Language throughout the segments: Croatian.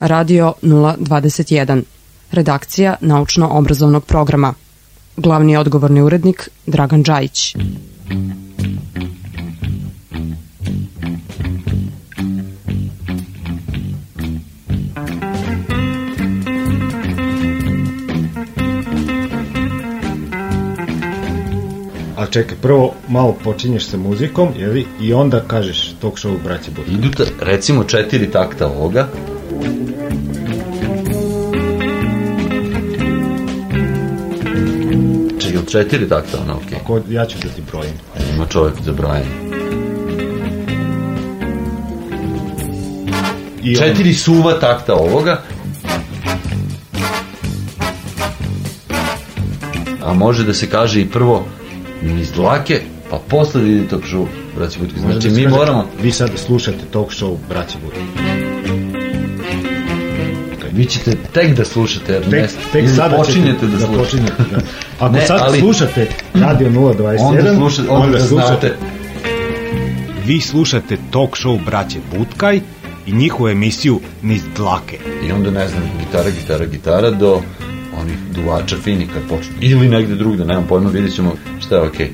Radio 021. Redakcija naučno-obrazovnog programa. Glavni odgovorni urednik Dragan Đajić. A čekaj, prvo malo počinješ sa muzikom, jeli, i onda kažeš talk show braće Budka. Idu recimo četiri takta ovoga. Četiri takta, ono, okej. Ko, ja ću da ti brojim. Ima čovjek za brajanje. I Četiri suva takta ovoga. A može da se kaže i prvo niz dlake, pa posle ide talk show, braći Budki. Znači, mi moramo, Vi sad slušate talk show braće Budka. Vi ćete tek da slušate, jer ne, Tek, tek ili sada počinjete ćete da, slušate. počinjete, da. Ako Ne, sad ali- slušate Radio 021, Onda slušate, onda, znate. Vi slušate talk show braće Butkaj i njihovu emisiju Niz dlake. I onda, ne znam, gitara, gitara, gitara do onih duvača fini kad počnu. Ili negde drugde, nemam pojma, vidjet ćemo šta je okej.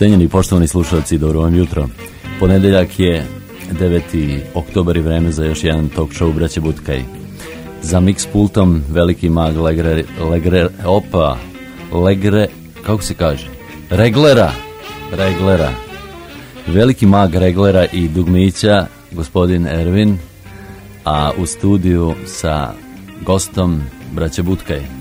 Cenjeni poštovani slušalci, dobro vam jutro. Ponedeljak je 9. oktobar i vreme za još jedan talk show Braće Butkaj. Za mix pultom veliki mag Legre, Legre, opa, Legre, kako se kaže? Reglera, Reglera. Veliki mag Reglera i dugmića, gospodin Ervin, a u studiju sa gostom Braće Butkaj.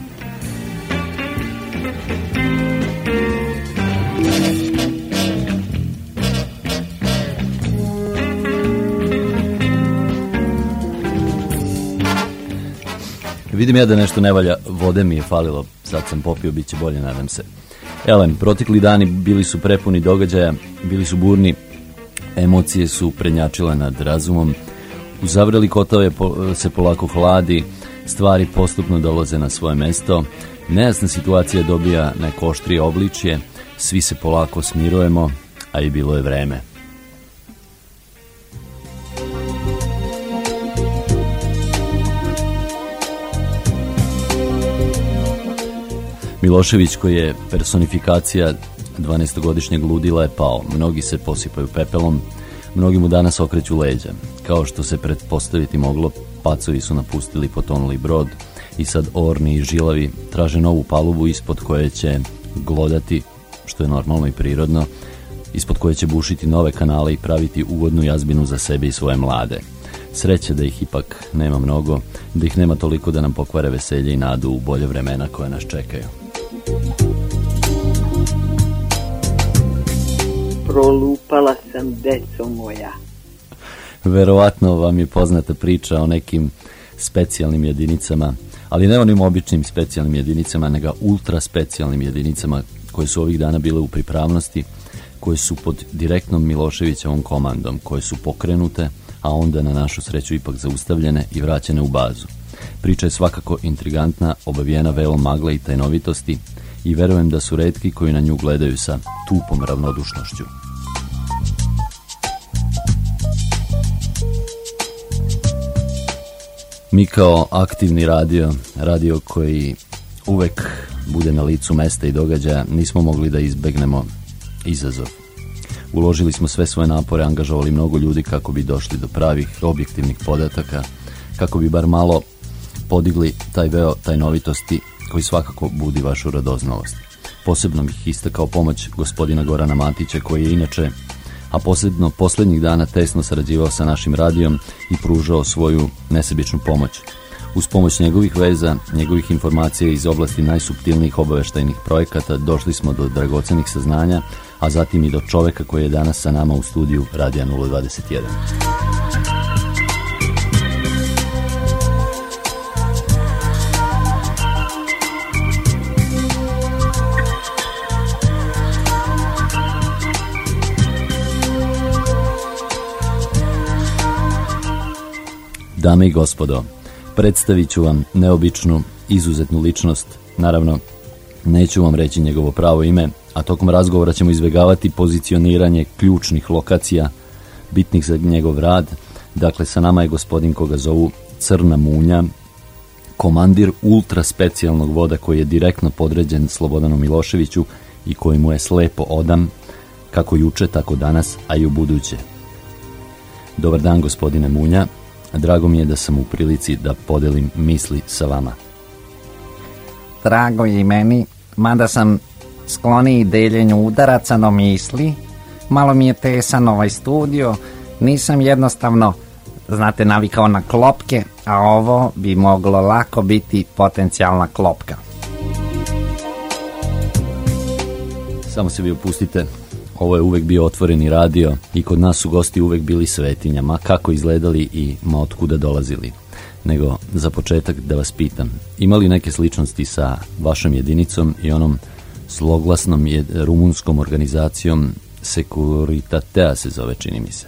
Vidim ja da nešto ne valja, vode mi je falilo, sad sam popio, bit će bolje, nadam se. Elem, protekli dani bili su prepuni događaja, bili su burni, emocije su prednjačile nad razumom, u zavreli kotove se polako hladi, stvari postupno dolaze na svoje mesto, nejasna situacija dobija neko obličje, svi se polako smirujemo, a i bilo je vreme. Milošević koji je personifikacija 12-godišnjeg ludila je pao. Mnogi se posipaju pepelom, mnogi mu danas okreću leđa. Kao što se pretpostaviti moglo, pacovi su napustili potonuli brod i sad orni i žilavi traže novu palubu ispod koje će glodati, što je normalno i prirodno, ispod koje će bušiti nove kanale i praviti ugodnu jazbinu za sebe i svoje mlade. Sreće da ih ipak nema mnogo, da ih nema toliko da nam pokvare veselje i nadu u bolje vremena koje nas čekaju. Prolupala sam, deco moja. Verovatno vam je poznata priča o nekim specijalnim jedinicama, ali ne onim običnim specijalnim jedinicama, nego ultra specijalnim jedinicama koje su ovih dana bile u pripravnosti, koje su pod direktnom Miloševićevom komandom, koje su pokrenute, a onda na našu sreću ipak zaustavljene i vraćene u bazu. Priča je svakako intrigantna, obavijena velom magle i tajnovitosti i verujem da su redki koji na nju gledaju sa tupom ravnodušnošću. Mi kao aktivni radio, radio koji uvek bude na licu mesta i događaja, nismo mogli da izbegnemo izazov. Uložili smo sve svoje napore, angažovali mnogo ljudi kako bi došli do pravih, objektivnih podataka, kako bi bar malo podigli taj veo tajnovitosti koji svakako budi vašu radoznalost. Posebno bih istakao pomoć gospodina Gorana Matića koji je inače a posebno posljednjih dana tesno sarađivao sa našim radijom i pružao svoju nesebičnu pomoć. Uz pomoć njegovih veza, njegovih informacija iz oblasti najsubtilnijih obaveštajnih projekata došli smo do dragocenih saznanja, a zatim i do čoveka koji je danas sa nama u studiju Radija 021. Dame i gospodo, predstavit ću vam neobičnu, izuzetnu ličnost. Naravno, neću vam reći njegovo pravo ime, a tokom razgovora ćemo izbjegavati pozicioniranje ključnih lokacija bitnih za njegov rad. Dakle, sa nama je gospodin koga zovu Crna Munja, komandir ultra specijalnog voda koji je direktno podređen Slobodanu Miloševiću i koji mu je slepo odam, kako juče, tako danas, a i u buduće. Dobar dan, gospodine Munja. Drago mi je da sam u prilici da podelim misli sa vama. Drago je i meni, mada sam skloniji deljenju udaraca no misli. Malo mi je tesan ovaj studio, nisam jednostavno, znate, navikao na klopke, a ovo bi moglo lako biti potencijalna klopka. Samo se vi opustite. Ovo je uvek bio otvoreni radio i kod nas su gosti uvek bili svetinja, ma kako izgledali i ma otkuda dolazili. Nego, za početak da vas pitam, ima li neke sličnosti sa vašom jedinicom i onom zloglasnom je, rumunskom organizacijom Securitatea se zove, čini mi se.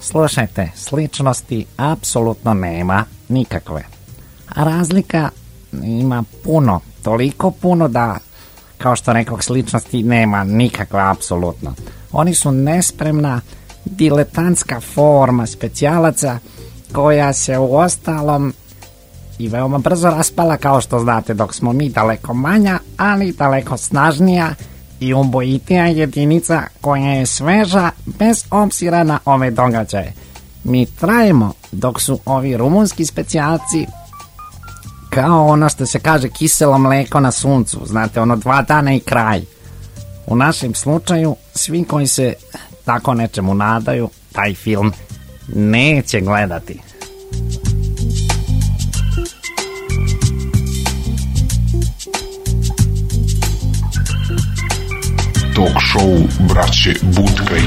Slušajte, sličnosti apsolutno nema nikakve. A razlika ima puno, toliko puno da, kao što rekao, sličnosti nema nikakve apsolutno. Oni su nespremna, diletantska forma specijalaca koja se u ostalom i veoma brzo raspala kao što znate dok smo mi daleko manja, ali daleko snažnija i ubojitija jedinica koja je sveža bez obzira na ove događaje. Mi trajemo dok su ovi rumunski specijalci kao ono što se kaže kiselo mleko na suncu, znate ono dva dana i kraj. U našem slučaju svi koji se tako nečemu nadaju taj film neće gledati. talk show braće Butkaj.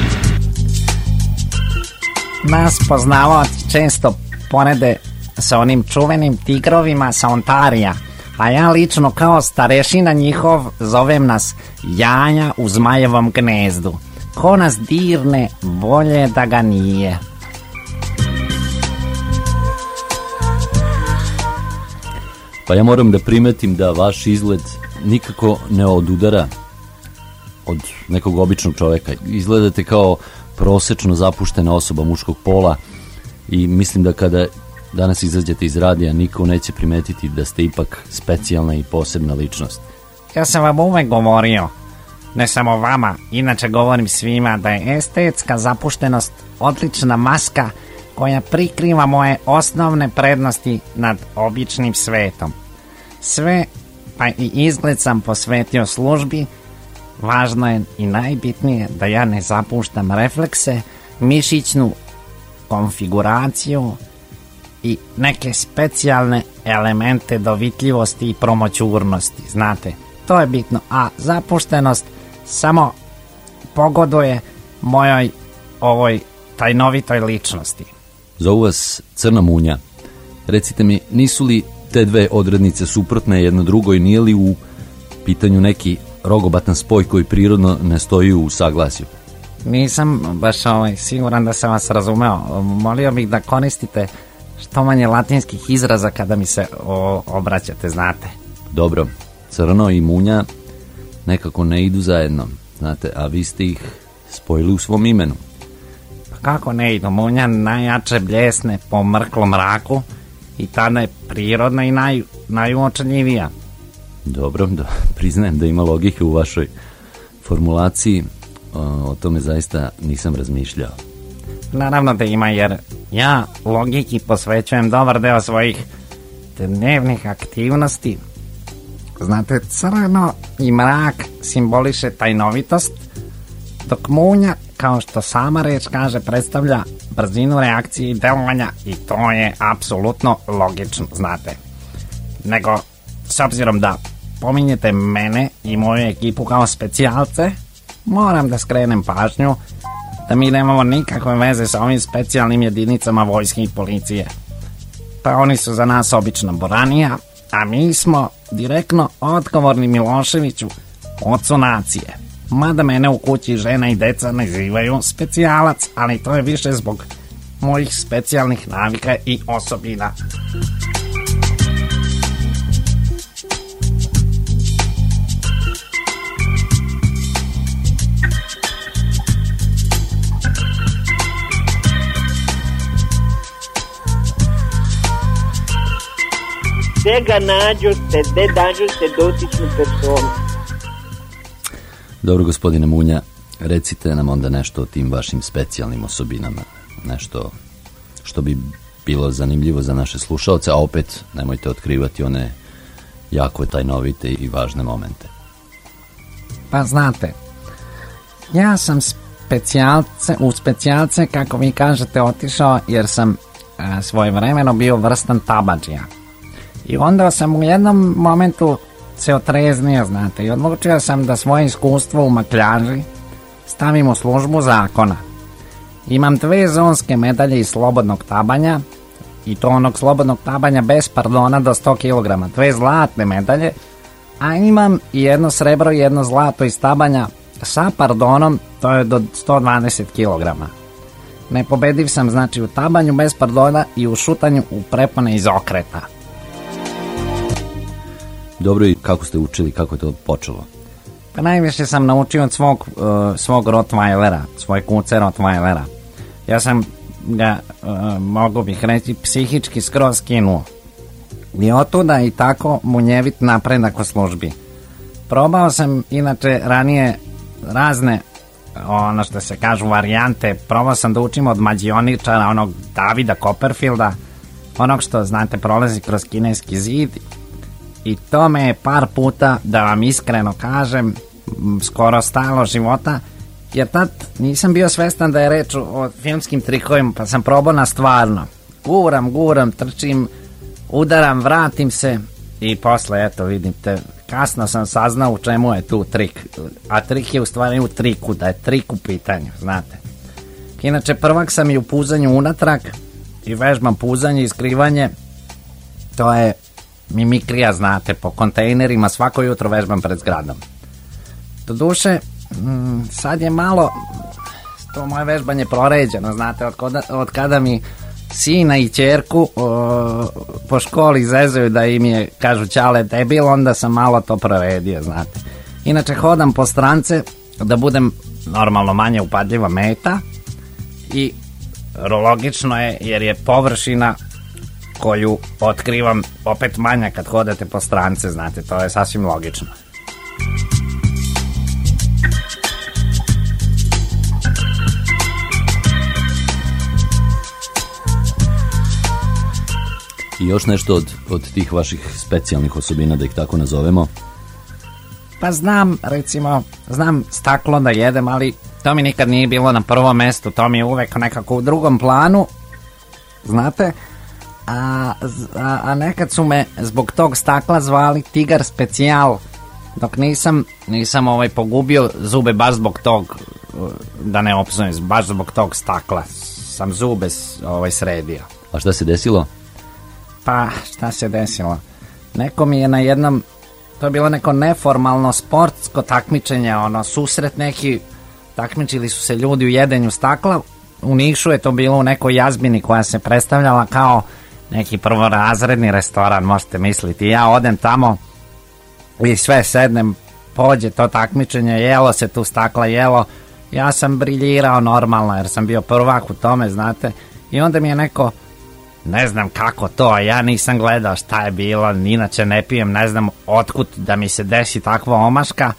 Nas poznavaoci često porede sa onim čuvenim tigrovima sa Ontarija, a ja lično kao starešina njihov zovem nas janja u zmajevom gnezdu. Ko nas dirne, bolje da ga nije. Pa ja moram da primetim da vaš izgled nikako ne odudara od nekog običnog čoveka. Izgledate kao prosečno zapuštena osoba muškog pola i mislim da kada danas izađete iz radija niko neće primetiti da ste ipak specijalna i posebna ličnost. Ja sam vam uvek govorio, ne samo vama, inače govorim svima da je estetska zapuštenost odlična maska koja prikriva moje osnovne prednosti nad običnim svetom. Sve, pa i izgled sam posvetio službi, važno je i najbitnije da ja ne zapuštam reflekse, mišićnu konfiguraciju i neke specijalne elemente dovitljivosti i promoćurnosti, znate. To je bitno, a zapuštenost samo pogoduje mojoj ovoj tajnovitoj ličnosti. Zovu vas Crna Munja. Recite mi, nisu li te dve odrednice suprotne jedno drugoj, nije li u pitanju neki rogobatan spoj koji prirodno ne stoji u saglasju? Nisam baš ovaj, siguran da sam vas razumeo. Molio bih da koristite što manje latinskih izraza kada mi se o, obraćate, znate. Dobro, crno i munja nekako ne idu zajedno, znate, a vi ste ih spojili u svom imenu. Pa kako ne idu? Munja najjače bljesne po mrklom mraku i tada je prirodna i naj, najuočanjivija. Dobro, da, priznajem da ima logike u vašoj formulaciji, o, o tome zaista nisam razmišljao. Naravno da ima jer ja logiki posvećujem dobar deo svojih dnevnih aktivnosti. Znate, crno i mrak simboliše tajnovitost, dok munja, kao što sama reč kaže, predstavlja brzinu reakcije i delovanja i to je apsolutno logično, znate. Nego, s obzirom da pominjete mene i moju ekipu kao specijalce, moram da skrenem pažnju da mi nemamo nikakve veze sa ovim specijalnim jedinicama vojske i policije. Pa oni su za nas obična boranija, a mi smo direktno odgovorni Miloševiću, ocu nacije. Mada mene u kući žena i deca nazivaju specijalac, ali to je više zbog mojih specijalnih navika i osobina. Gde ga nađoste, gde nađoste dotičnu personu? Dobro, gospodine Munja, recite nam onda nešto o tim vašim specijalnim osobinama. Nešto što bi bilo zanimljivo za naše slušalce, a opet nemojte otkrivati one jako tajnovite i važne momente. Pa znate, ja sam specijalce, u specijalce, kako vi kažete, otišao jer sam a, svojevremeno bio vrstan tabađija. I onda sam u jednom momentu se otreznio, znate, i odlučio sam da svoje iskustvo u makljaži stavim u službu zakona. Imam dve zonske medalje iz slobodnog tabanja, i to onog slobodnog tabanja bez pardona do 100 kg, dve zlatne medalje, a imam i jedno srebro i jedno zlato iz tabanja sa pardonom, to je do 120 kg. Nepobediv sam znači u tabanju bez pardona i u šutanju u prepone iz okreta. Dobro i kako ste učili, kako je to počelo? Pa najviše sam naučio od svog, uh, svog Rottweilera, svoj kuce Rottweilera. Ja sam ga, uh, mogu bih reći, psihički skroz skinuo. I otuda i tako munjevit napredak u službi. Probao sam inače ranije razne ono što se kažu varijante, probao sam da učim od mađioničara, onog Davida Copperfielda, onog što, znate, prolazi kroz kineski zid i to me je par puta, da vam iskreno kažem, skoro stalo života, jer tad nisam bio svestan da je reč o filmskim trikovima, pa sam probao na stvarno. Guram, guram, trčim, udaram, vratim se i posle, eto, vidite, kasno sam saznao u čemu je tu trik. A trik je u stvari u triku, da je trik u pitanju, znate. Inače, prvak sam i u puzanju unatrag i vežbam puzanje i skrivanje. To je mimikrija, znate, po kontejnerima svako jutro vežbam pred zgradom. Doduše, mm, sad je malo to moje vežbanje proređeno, znate, od, koda, od kada mi sina i čerku o, po školi zezaju da im je, kažu čale debil, onda sam malo to proredio, znate. Inače, hodam po strance da budem normalno manje upadljiva meta i logično je jer je površina koju otkrivam opet manja kad hodate po strance, znate, to je sasvim logično. I još nešto od, od tih vaših specijalnih osobina, da ih tako nazovemo. Pa znam, recimo, znam staklo da jedem, ali to mi nikad nije bilo na prvom mestu, to mi je uvek nekako u drugom planu, znate, a, a, a nekad su me zbog tog stakla zvali Tigar specijal, dok nisam, nisam ovaj pogubio zube baš zbog tog, da ne opsujem, baš zbog tog stakla, sam zube ovaj sredio. A šta se desilo? Pa, šta se desilo? Neko mi je na jednom, to je bilo neko neformalno sportsko takmičenje, ono, susret neki, takmičili su se ljudi u jedenju stakla, u Nišu je to bilo u nekoj jazbini koja se predstavljala kao neki prvorazredni restoran, možete misliti. Ja odem tamo i sve sednem, pođe to takmičenje, jelo se tu stakla, jelo. Ja sam briljirao normalno jer sam bio prvak u tome, znate. I onda mi je neko, ne znam kako to, ja nisam gledao šta je bilo, inače ne pijem, ne znam otkud da mi se desi takva omaška,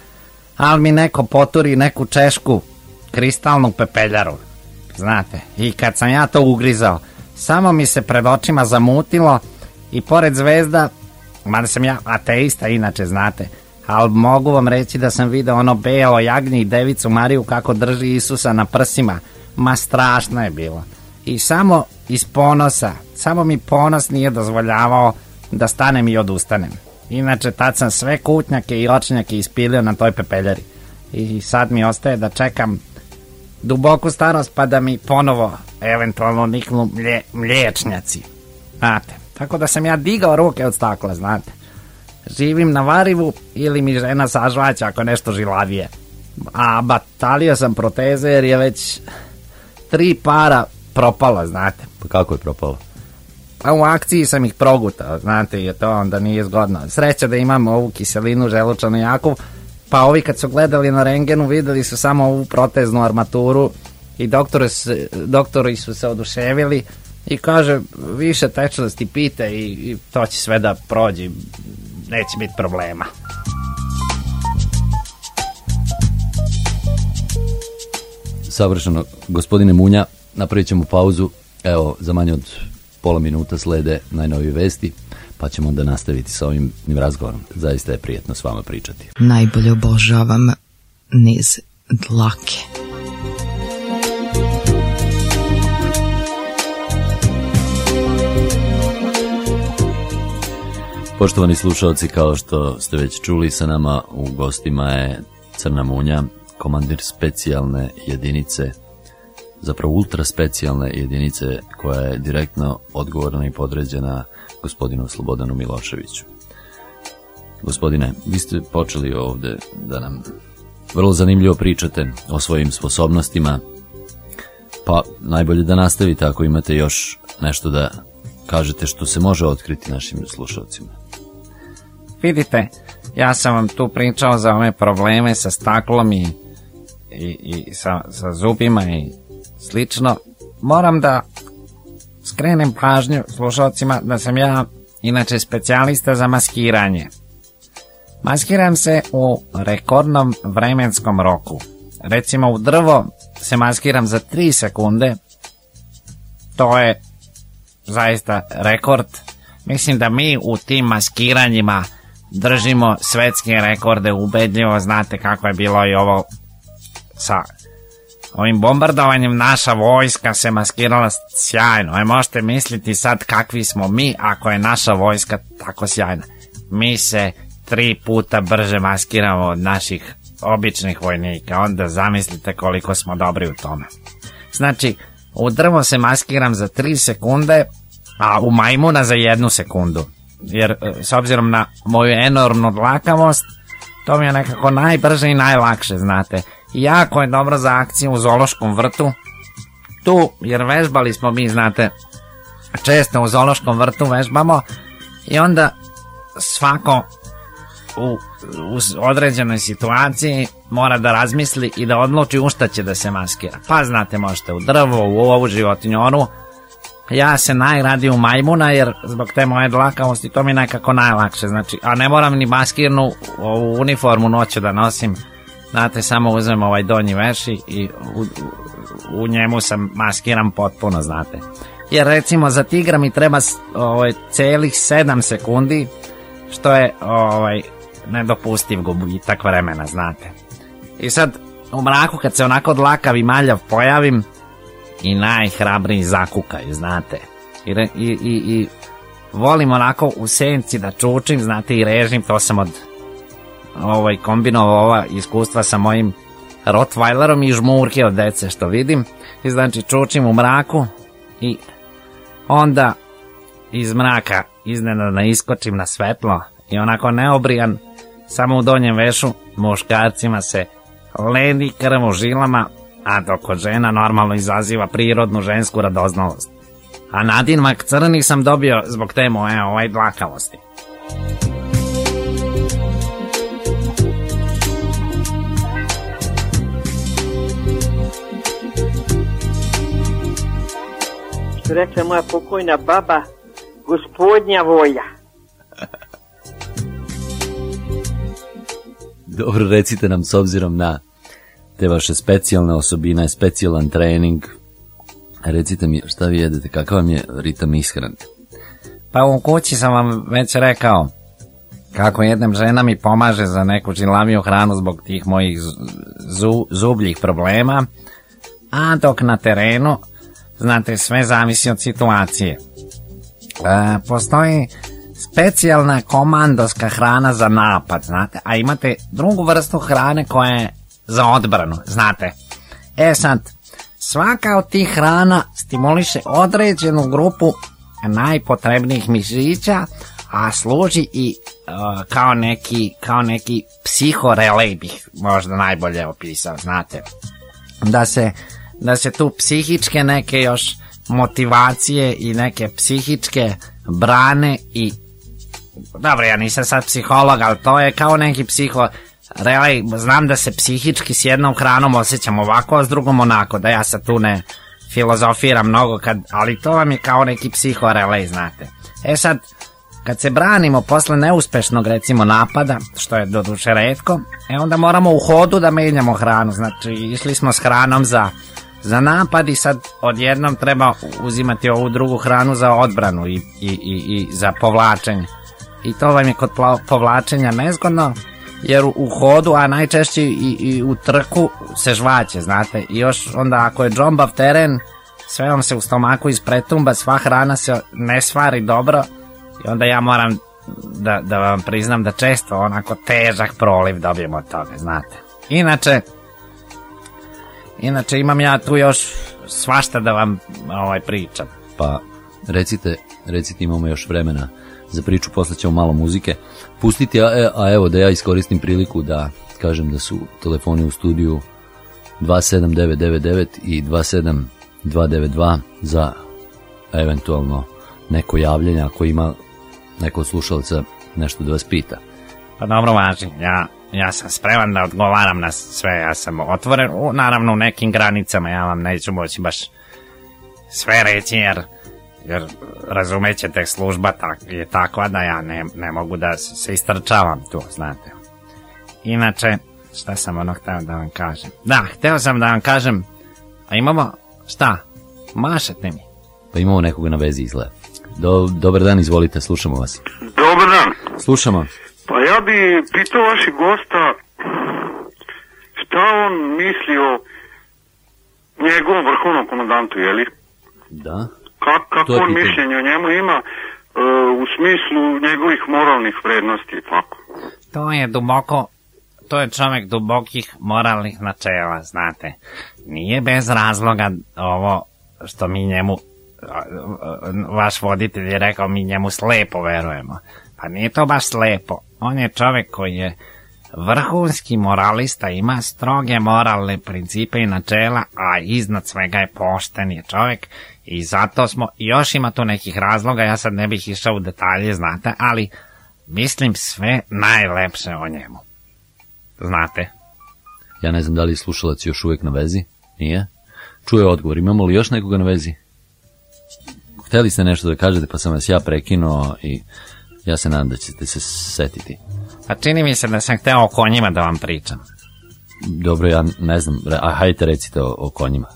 ali mi neko poturi neku češku kristalnu pepeljaru, znate. I kad sam ja to ugrizao, samo mi se pred očima zamutilo i pored zvezda, mada sam ja ateista inače, znate, ali mogu vam reći da sam video ono belo jagnje i devicu Mariju kako drži Isusa na prsima, ma strašno je bilo. I samo iz ponosa, samo mi ponos nije dozvoljavao da stanem i odustanem. Inače, tad sam sve kutnjake i očnjake ispilio na toj pepeljari. I sad mi ostaje da čekam duboku starost pa da mi ponovo eventualno niknu mlje, mliječnjaci. Znate, tako da sam ja digao ruke od stakla, znate. Živim na varivu ili mi žena sažvaća ako nešto žilavije. A batalio sam proteze jer je već tri para propalo, znate. Pa kako je propalo? A u akciji sam ih progutao, znate, i to onda nije zgodno. Sreća da imam ovu kiselinu želučanu jaku, pa ovi kad su gledali na rengenu videli su samo ovu proteznu armaturu i doktori su, doktori su se oduševili i kaže više tečnosti pite i, i to će sve da prođe, neće biti problema. Savršeno, gospodine Munja, napravit ćemo pauzu. Evo, za manje od pola minuta slede najnovije vesti, pa ćemo onda nastaviti sa ovim razgovorom. Zaista je prijetno s vama pričati. Najbolje obožavam niz dlake. Poštovani slušalci, kao što ste već čuli sa nama, u gostima je Crna Munja, komandir specijalne jedinice, zapravo ultra specijalne jedinice koja je direktno odgovorna i podređena gospodinu Slobodanu Miloševiću. Gospodine, vi ste počeli ovde da nam vrlo zanimljivo pričate o svojim sposobnostima, pa najbolje da nastavite ako imate još nešto da kažete što se može otkriti našim slušalcima. Vidite, ja sam vam tu pričao za ove probleme sa staklom i, i, i sa, sa zubima i slično. Moram da skrenem pažnju slušalcima da sam ja inače specijalista za maskiranje. Maskiram se u rekordnom vremenskom roku. Recimo u drvo se maskiram za 3 sekunde. To je zaista rekord. Mislim da mi u tim maskiranjima držimo svetske rekorde ubedljivo. Znate kako je bilo i ovo sa ovim bombardovanjem naša vojska se maskirala sjajno. E možete misliti sad kakvi smo mi ako je naša vojska tako sjajna. Mi se tri puta brže maskiramo od naših običnih vojnika. Onda zamislite koliko smo dobri u tome. Znači, u drvo se maskiram za 3 sekunde, a u majmuna za jednu sekundu. Jer e, s obzirom na moju enormnu dlakavost, to mi je nekako najbrže i najlakše, znate. Jako je dobro za akciju u zološkom vrtu. Tu, jer vežbali smo mi, znate, često u zološkom vrtu vežbamo i onda svako u, u određenoj situaciji mora da razmisli i da odluči u šta će da se maskira. Pa znate, možete u drvo, u ovu životinjoru. Ja se najradi u majmuna jer zbog te moje dlakavosti to mi nekako najlakše. Znači, a ne moram ni maskirnu ovu uniformu noću da nosim. Znate, samo uzmem ovaj donji veš i, i u, u, njemu sam maskiram potpuno, znate. Jer recimo za tigra mi treba ovaj, celih 7 sekundi, što je ovaj, nedopustiv gubitak vremena, znate. I sad, u mraku kad se onako dlakav i maljav pojavim, i najhrabriji zakukaju, znate. I, i, i, i volim onako u senci da čučim, znate, i režim, to sam od ovaj, kombinovao ova iskustva sa mojim Rottweilerom i žmurke od dece što vidim. I znači čučim u mraku i onda iz mraka iznenadno iskočim na svetlo i onako neobrijan samo u donjem vešu muškarcima se ledi krv žilama, a dok žena normalno izaziva prirodnu žensku radoznalost. A nadimak crni sam dobio zbog te moje ovaj dlakavosti. Što rekla moja pokojna baba, gospodnja volja. Dobro, recite nam s obzirom na te vaše specijalne osobine, specijalan trening. Recite mi šta vi jedete, kakav vam je ritam ishrane? Pa u kući sam vam već rekao kako jednem žena mi pomaže za neku žilaviju hranu zbog tih mojih zu, zubljih problema, a dok na terenu, znate, sve zavisi od situacije. E, postoji specijalna komandoska hrana za napad, znate, a imate drugu vrstu hrane koja je za odbranu, znate. E sad, svaka od tih hrana stimuliše određenu grupu najpotrebnijih mišića, a služi i uh, kao neki, kao neki psihorelej bih možda najbolje opisao, znate. Da se da se tu psihičke neke još motivacije i neke psihičke brane i dobro, ja nisam sad psiholog, ali to je kao neki psiho... Relej, znam da se psihički s jednom hranom osjećam ovako, a s drugom onako, da ja sad tu ne filozofiram mnogo, kad, ali to vam je kao neki psihorelej, znate. E sad, kad se branimo posle neuspešnog recimo napada, što je doduše redko, e onda moramo u hodu da menjamo hranu, znači išli smo s hranom za, za napad i sad odjednom treba uzimati ovu drugu hranu za odbranu i, i, i, i za povlačenje. I to vam je kod povlačenja nezgodno, jer u, hodu, a najčešće i, i u trku se žvaće, znate. I još onda ako je džombav teren, sve vam se u stomaku ispretumba, sva hrana se ne stvari dobro i onda ja moram da, da vam priznam da često onako težak proliv dobijem od toga, znate. Inače, inače imam ja tu još svašta da vam ovaj pričam. Pa recite, recite imamo još vremena za priču, posle ćemo malo muzike pustiti, a, e, a evo da ja iskoristim priliku da kažem da su telefoni u studiju 27999 i 27292 za eventualno neko javljanje ako ima neko slušalca nešto da vas pita. Pa dobro važi, ja, ja sam spreman da odgovaram na sve, ja sam otvoren, u, naravno u nekim granicama, ja vam neću moći baš sve reći jer, jer razumećete služba tak, je takva da ja ne, ne mogu da se istrčavam tu, znate. Inače, šta sam ono hteo da vam kažem? Da, hteo sam da vam kažem, a imamo, šta, mašete mi. Pa imamo nekoga na vezi izgleda. Do, dobar dan, izvolite, slušamo vas. Dobar dan. Slušamo. Pa ja bi pitao vašeg gosta šta on misli o njegovom vrhovnom komandantu, jeli? Da. Kak, kako je on pitanje. mišljenje o njemu ima e, u smislu njegovih moralnih vrednosti i tako? To je duboko, to je čovjek dubokih moralnih načela, znate. Nije bez razloga ovo što mi njemu, vaš voditelj je rekao, mi njemu slepo verujemo. Pa nije to baš slepo. On je čovjek koji je vrhunski moralista, ima stroge moralne principe i načela, a iznad svega je pošten je čovjek i zato smo, još ima tu nekih razloga, ja sad ne bih išao u detalje, znate, ali mislim sve najlepše o njemu. Znate? Ja ne znam da li je slušalac još uvijek na vezi. Nije? Čuje odgovor. Imamo li još nekoga na vezi? Hteli ste nešto da kažete, pa sam vas ja prekinuo i ja se nadam da ćete se setiti. A čini mi se da sam hteo o konjima da vam pričam. Dobro, ja ne znam. A hajte recite o, o konjima.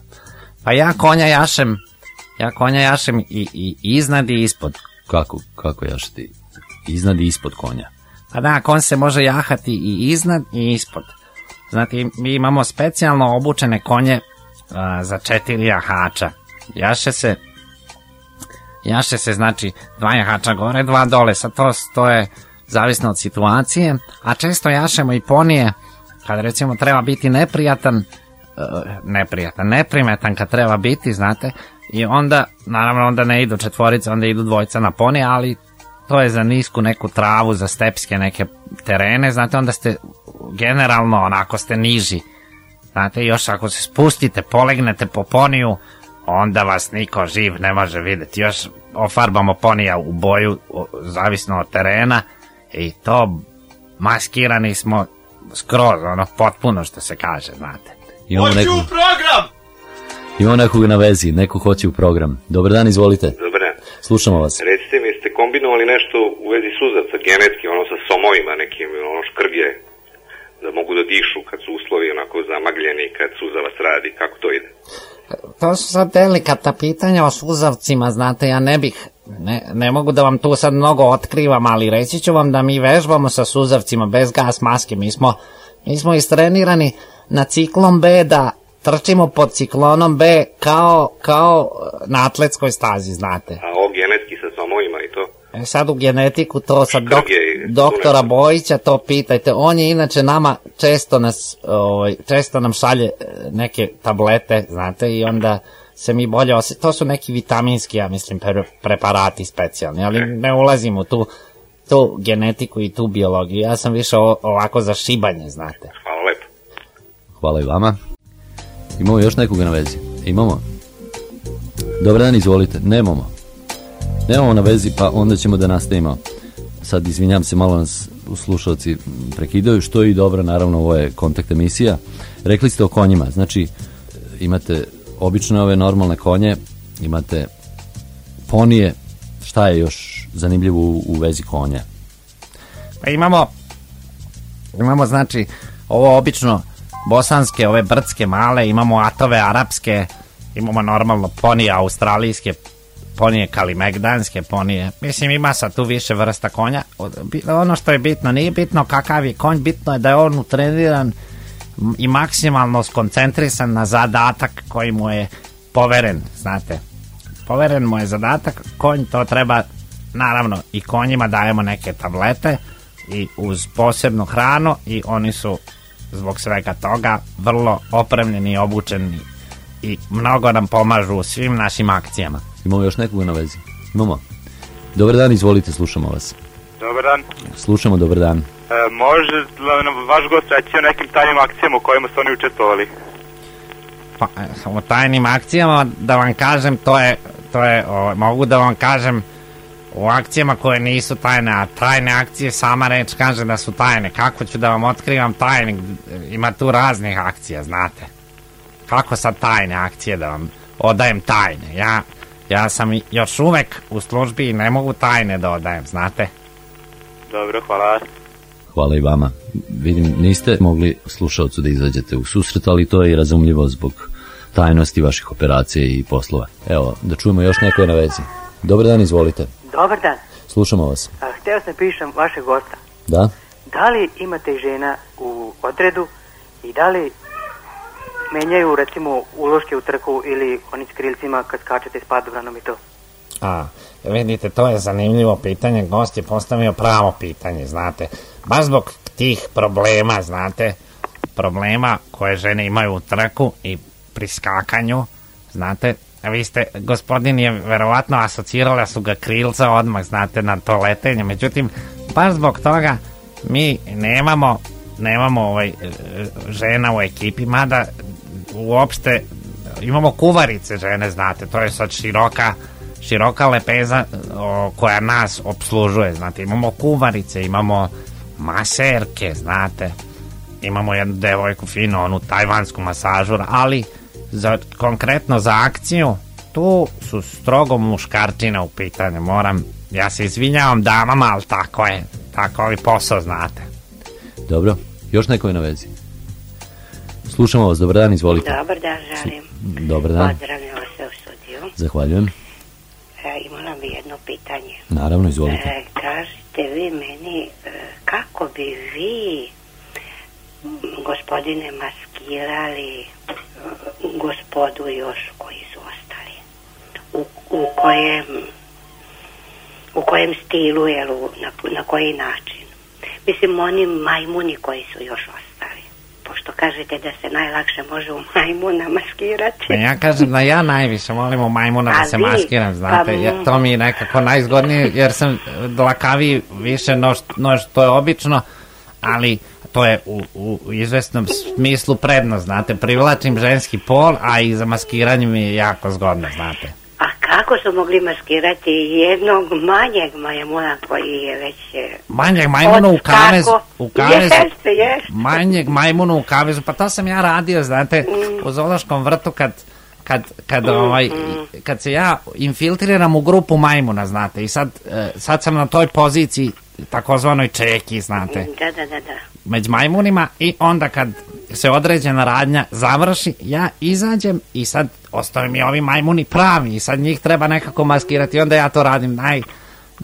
Pa ja konja jašem, ja konja jašem i, i iznad i ispod. Kako, kako jašiti? Iznad i ispod konja. Pa da, konj se može jahati i iznad i ispod. Znate, mi imamo specijalno obučene konje a, za četiri jahača. Jaše se, jaše se znači dva jahača gore, dva dole. Sad to, to je zavisno od situacije, a često jašemo i ponije kad recimo treba biti neprijatan, e, neprijatan, neprimetan kad treba biti, znate, i onda, naravno onda ne idu četvorica, onda idu dvojca na ponije, ali to je za nisku neku travu, za stepske neke terene, znate, onda ste generalno onako ste niži. Znate, još ako se spustite, polegnete po poniju, onda vas niko živ ne može vidjeti. Još ofarbamo ponija u boju, o- zavisno od terena, i to maskirani smo skroz, ono, potpuno što se kaže, znate. Imamo nekog, program! imamo nekoga na vezi, neko hoće u program. Dobar dan, izvolite. Dobar dan. Slušamo vas. Recite mi, ste kombinovali nešto u vezi suzavca, genetski, ono sa somovima nekim, ono škrge, da mogu da dišu kad su uslovi onako zamagljeni, kad suzavac radi, kako to ide? To su sad delikata pitanja o suzavcima, znate, ja ne bih, ne, mogu da vam tu sad mnogo otkrivam, ali reći ću vam da mi vežbamo sa suzavcima bez gas maske, mi smo, mi smo istrenirani na ciklon B da trčimo pod ciklonom B kao, kao na atletskoj stazi, znate. A ovo genetski sa somovima i to? E sad u genetiku to sad dok, doktora. Bojića to pitajte. On je inače nama često nas ovaj, često nam šalje e, neke tablete, znate, i onda se mi bolje osjećamo. To su neki vitaminski, ja mislim, pre- preparati specijalni, ali ne ulazim u tu, tu genetiku i tu biologiju. Ja sam više ovako za šibanje, znate. Hvala lepo. Hvala i vama. Imamo još nekoga na vezi. Imamo. Dobar dan, izvolite. Nemamo. Nemamo na vezi, pa onda ćemo da nastavimo. Sad, izvinjam se, malo nas slušalci prekidaju, što je i dobro, naravno, ovo je kontakt emisija. Rekli ste o konjima, znači, imate obične ove normalne konje, imate ponije, šta je još zanimljivo u, u vezi konja? Pa imamo, imamo znači, ovo obično bosanske, ove brdske male, imamo atove arapske, imamo normalno ponije australijske, ponije kalimegdanske, ponije, mislim ima sad tu više vrsta konja. Ono što je bitno, nije bitno kakav je konj, bitno je da je on utreniran i maksimalno skoncentrisan na zadatak koji mu je poveren, znate. Poveren mu je zadatak, konj to treba, naravno i konjima dajemo neke tablete i uz posebnu hranu i oni su zbog svega toga vrlo opremljeni i obučeni i mnogo nam pomažu u svim našim akcijama. Imamo još nekoga na vezi? Imamo. Dobar dan, izvolite, slušamo vas. Dobar dan. Slušamo, dobar dan. E, može li nam vaš gost reći o nekim tajnim akcijama u kojima su oni učestvovali? Pa, e, o tajnim akcijama, da vam kažem, to je, to je o, mogu da vam kažem u akcijama koje nisu tajne, a tajne akcije sama reč kaže da su tajne. Kako ću da vam otkrivam tajne? Ima tu raznih akcija, znate. Kako sad tajne akcije da vam odajem tajne? Ja, ja sam još uvek u službi i ne mogu tajne da odajem, znate. Dobro, hvala. Hvala i vama. Vidim, niste mogli slušalcu da izađete u susret, ali to je i razumljivo zbog tajnosti vaših operacija i poslova. Evo, da čujemo još neko je na vezi. Dobar dan, izvolite. Dobar dan. Slušamo vas. A, hteo sam pišem vašeg gosta. Da? Da li imate žena u odredu i da li menjaju recimo uloške u trku ili oni s krilcima kad skačete s padobranom i to? A, vidite, to je zanimljivo pitanje, gost je postavio pravo pitanje, znate. Baš zbog tih problema, znate, problema koje žene imaju u trku i pri skakanju, znate, vi ste, gospodin je verovatno asocirala su ga krilca odmah, znate, na to letenje, međutim, baš zbog toga mi nemamo, nemamo ovaj, e, žena u ekipi, mada uopšte imamo kuvarice žene, znate, to je sad široka široka lepeza o, koja nas obslužuje, znate, imamo kuvarice, imamo maserke, znate, imamo jednu devojku fino, onu tajvansku masažur, ali za, konkretno za akciju, tu su strogo muškarčine u pitanju, moram, ja se izvinjavam damama, ali tako je, tako je posao, znate. Dobro, još neko je na vezi. Slušamo vas, dobar dan, izvolite. Dobar dan, želim. Dobar dan, Pozdravljam vas u studiju. zahvaljujem. E, imala bi jedno pitanje. Naravno, izvolite. E, kažete vi meni e, kako bi vi gospodine maskirali e, gospodu još koji su ostali? U, u kojem u kojem stilu, jel, na, na koji način? Mislim, oni majmuni koji su još ostali. Pošto kažete da se najlakše može u majmuna maskirati. Pa Ja kažem da ja najviše volim u majmuna da A se vi? maskiram, znate, Pa, jer to mi je nekako najzgodnije, jer sam dlakaviji više no, no što je obično, ali to je u, u, u izvesnom smislu prednost, znate, privlačim ženski pol, a i za maskiranje mi je jako zgodno, znate. A kako su mogli maskirati jednog manjeg majmuna koji je već... e, Manjeg majmuna u kavezu, u kavezu, Jeste, jeste. manjeg majmuna u kavezu, pa to sam ja radio, znate, u zoološkom vrtu kad kad, kad, ovaj, kad se ja infiltriram u grupu majmuna, znate, i sad, e, sad sam na toj poziciji takozvanoj čeki, znate, Da, da, da, da. Među majmunima i onda kad se određena radnja završi, ja izađem i sad ostaju mi ovi majmuni pravi i sad njih treba nekako maskirati. I onda ja to radim naj,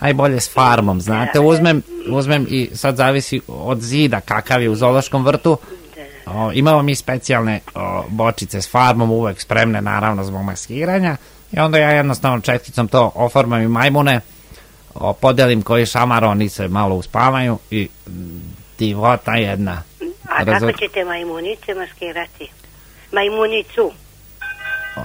najbolje s farmom, znate, uzmem, uzmem i sad zavisi od zida kakav je u zoološkom vrtu, o, imamo mi specijalne o, bočice s farmom uvek spremne naravno zbog maskiranja. I onda ja jednostavno četkicom to oformam i majmune o, podelim koji šamar oni se malo uspavaju i mm, divota jedna A Razum- kako ćete majmunice maskirati? Majmunicu.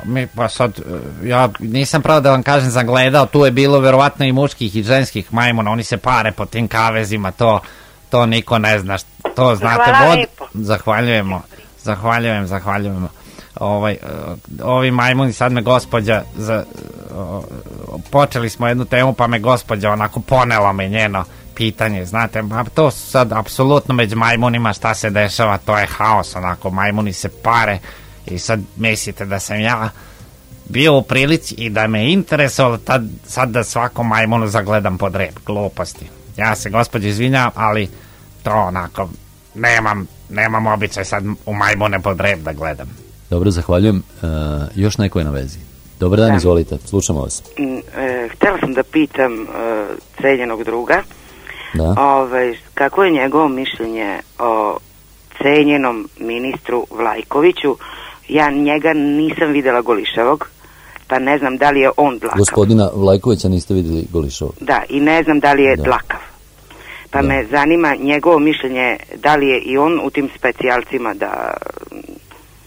Mi, pa sad, e, ja nisam pravo da vam kažem, sam gledao, tu je bilo verovatno i muških i ženskih majmuna, oni se pare po tim kavezima, to, to niko ne zna, to znate, Hvala lijepo. zahvaljujemo, zahvaljujem, zahvaljujemo. ovaj, e, ovi majmuni, sad me gospođa za, o, počeli smo jednu temu pa me gospođa onako ponela me njeno pitanje, znate, ma to sad apsolutno među majmunima šta se dešava, to je haos, onako, majmuni se pare i sad mislite da sam ja bio u prilici i da me interesovalo tad, sad da svakom majmunu zagledam pod rep, gluposti. Ja se gospođo izvinjam, ali to onako, nemam, nemam običaj sad u majmune pod rep da gledam. Dobro, zahvaljujem. E, još neko je na vezi. Dobar dan, Da. izvolite, slušamo vas. Mm, E, htjela sam da pitam e, cenjenog druga Da. ovaj, kako je njegovo mišljenje o cenjenom ministru Vlajkoviću. Ja njega nisam vidjela golišavog, pa ne znam da li je on dlakav. Gospodina Vlajkovića niste vidjeli Golišova. Da, i ne znam da li je Da. dlakav. Pa me zanima njegovo mišljenje da li je i on u tim specijalcima da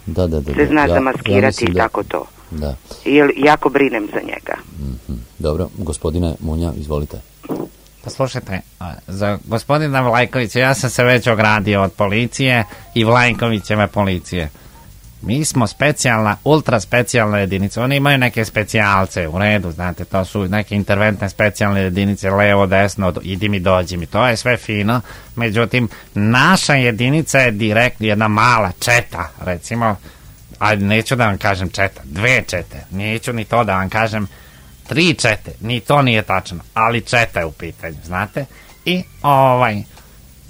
Da, da, da. se da. zna Ja- ja zamaskirati mislim i da- tako to. Da. Jer jako brinem za njega. Dobro, gospodine Munja, izvolite. Pa slušajte, a, za gospodina Vlajkovića ja sam se već ogradio od policije i Vlajkovićeve policije. Mi smo specijalna, ultra specijalna jedinica. Oni imaju neke specijalce u redu, znate, to su neke interventne specijalne jedinice, levo, desno, idi mi, dođi mi. To je sve fino. Međutim, naša jedinica je direktno jedna mala četa, recimo, ali neću da vam kažem četa, dve čete, neću ni to da vam kažem tri čete, ni to nije tačno, ali četa je u pitanju, znate? I ovaj,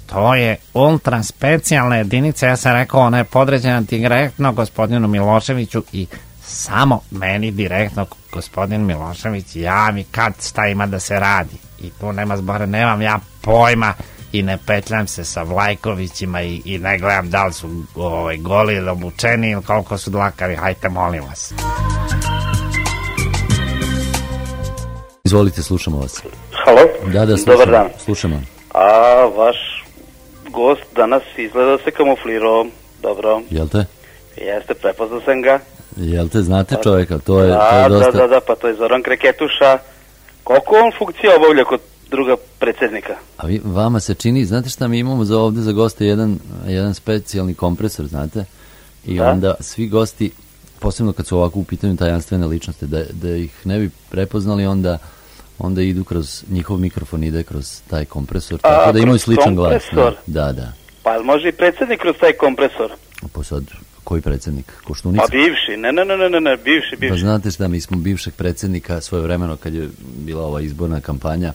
to je ultra specijalna jedinica, ja sam rekao, ona je podređena direktno gospodinu Miloševiću i samo meni direktno gospodin Milošević javi kad šta ima da se radi. I tu nema zbora, nemam ja pojma i ne petljam se sa Vlajkovićima i, i ne gledam da li su ovaj, goli ili obučeni ili koliko su dlakavi, hajte molim vas. Izvolite, slušamo vas. Halo? Da, da, slušamo. Dobar dan. Slušamo. A vaš gost danas izgleda da se kamuflirao. Dobro. Jel te? Jeste, prepoznao sam ga. Jel te znate čovjeka? To je, to da, je dosta... da, da, da, pa to je Zoran Kreketuša. Koliko on funkcija obavlja kod druga predsjednika? A vi, vama se čini, znate šta mi imamo za ovdje za goste jedan, jedan specijalni kompresor, znate? I Da. onda svi gosti, posebno kad su ovako u pitanju tajanstvene ličnosti, da, da ih ne bi prepoznali, onda onda idu kroz, njihov mikrofon ide kroz taj kompresor, A, tako da imaju sličan glas. kompresor? Da, da. Pa može i predsjednik kroz taj kompresor? Pa sad, koji predsjednik? Koštunica? Pa bivši, ne, ne, ne, ne, ne, ne, bivši, Pa bivši. znate šta, mi smo bivšeg predsjednika svoje vremeno kad je bila ova izborna kampanja,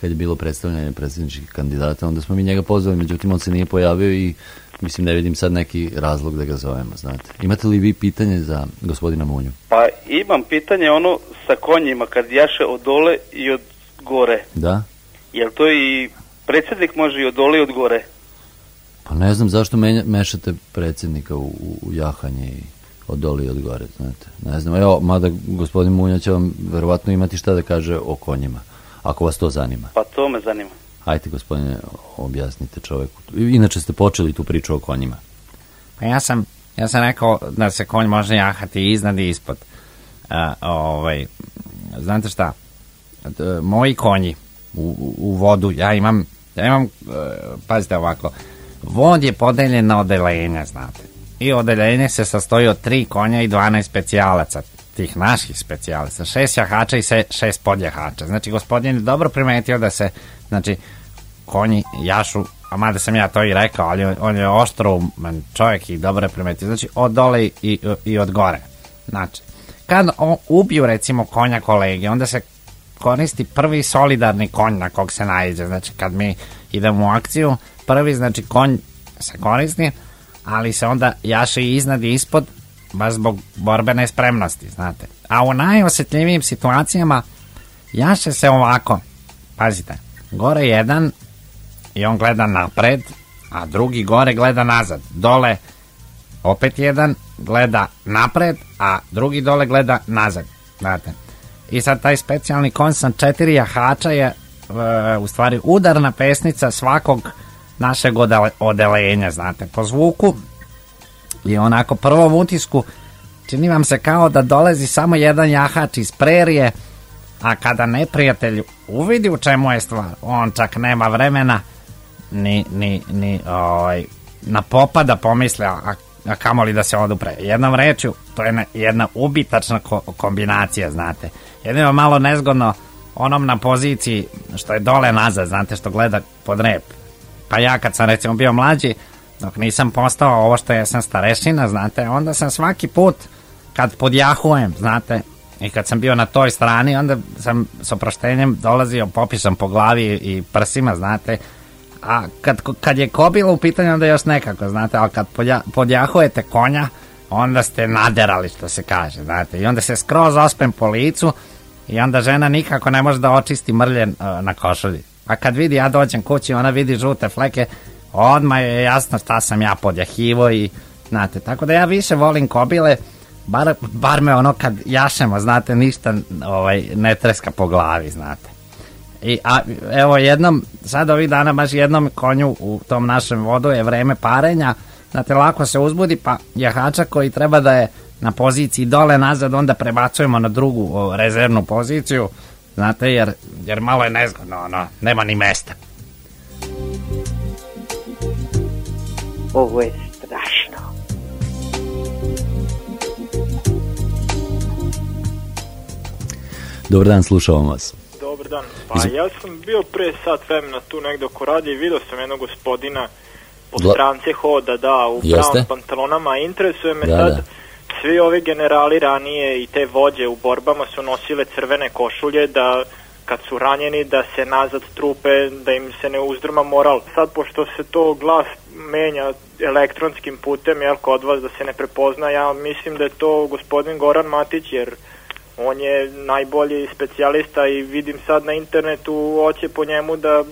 kad je bilo predstavljanje predsjedničkih kandidata, onda smo mi njega pozvali, međutim on se nije pojavio i mislim ne vidim sad neki razlog da ga zovemo, znate. Imate li vi pitanje za gospodina Munju? Pa imam pitanje ono sa konjima kad jaše od dole i od gore. Da? Jel to i predsjednik može i od dole i od gore? Pa ne znam zašto menja, mešate predsjednika u, u, u jahanje i od dole i od gore, znate. Ne znam, evo, mada gospodin Munja će vam verovatno imati šta da kaže o konjima, ako vas to zanima. Pa to me zanima. Ajte, gospodine, objasnite čoveku. Inače ste počeli tu priču o konjima. Pa ja sam, ja sam rekao da se konj može jahati iznad i ispod. A, ovaj, znate šta, moji konji u, u- vodu, ja imam, ja imam, e, pazite ovako, vod je podeljen na odeljenja, znate. I odeljenje se sastoji od tri konja i 12 specijalaca, tih naših specijalaca, šest jahača i se, šest podjahača. Znači, gospodin je dobro primetio da se, znači, konji jašu, a mada sam ja to i rekao, ali on- on je oštrouman čovjek i dobro je primetio. Znači, od dole i, i, i od gore. Znači, kad o- ubiju recimo konja kolege, onda se koristi prvi solidarni konj na kog se naiđe. Znači, kad mi idemo u akciju, prvi, znači, konj se koristi, ali se onda jaše i iznad i ispod, baš zbog borbene spremnosti, znate. A u najosjetljivijim situacijama jaše se ovako. Pazite, gore jedan i on gleda napred, a drugi gore gleda nazad. Dole opet jedan gleda napred, a drugi dole gleda nazad. Znate. I sad taj specijalni konj sa četiri jahača je e, u stvari udarna pesnica svakog našeg odele- odelenja, znate. Po zvuku i onako prvom utisku čini vam se kao da dolazi samo jedan jahač iz prerije, a kada neprijatelj uvidi u čemu je stvar, on čak nema vremena ni, ni, ni ovaj, na popa da pomisle, a a kamoli da se odupre. Jednom rečju, to je jedna ubitačna ko- kombinacija, znate. Jedino malo nezgodno onom na poziciji što je dole nazad, znate, što gleda pod rep. Pa ja kad sam recimo bio mlađi, dok nisam postao ovo što jesam starešina, znate, onda sam svaki put kad podjahujem, znate, i kad sam bio na toj strani, onda sam s oproštenjem dolazio popisom po glavi i prsima, znate, a kad, kad je kobila u pitanju, onda još nekako, znate, ali kad podja, podjahujete konja, onda ste naderali, što se kaže, znate, i onda se skroz ospem po licu i onda žena nikako ne može da očisti mrlje e, na košulji. A kad vidi ja dođem kući, ona vidi žute fleke, odmah je jasno šta sam ja podjahivo i, znate, tako da ja više volim kobile, bar, bar me ono kad jašemo, znate, ništa ovaj, ne treska po glavi, znate. I, a, evo jednom, sad ovih dana baš jednom konju u tom našem vodu je vreme parenja, znate, lako se uzbudi, pa jahača koji treba da je na poziciji dole nazad, onda prebacujemo na drugu o, rezervnu poziciju, znate, jer, jer malo je nezgodno, ono, nema ni mesta. Ovo je strašno. Dobar dan, slušavam vas. Dobar dan. Pa Iz- ja sam bio pre sat vremena tu negde oko radija i vidio sam jednog gospodina po Gla- strance hoda, da, u brown pantalonama. Interesuje me Da, sad, da. svi ovi generali ranije i te vođe u borbama su nosile crvene košulje da kad su ranjeni da se nazad trupe, da im se ne uzdrma moral. Sad pošto se to glas menja elektronskim putem, jel, kod vas da se ne prepozna, ja mislim da je to gospodin Goran Matić, jer on je najbolji specijalista i vidim sad na internetu hoće po njemu da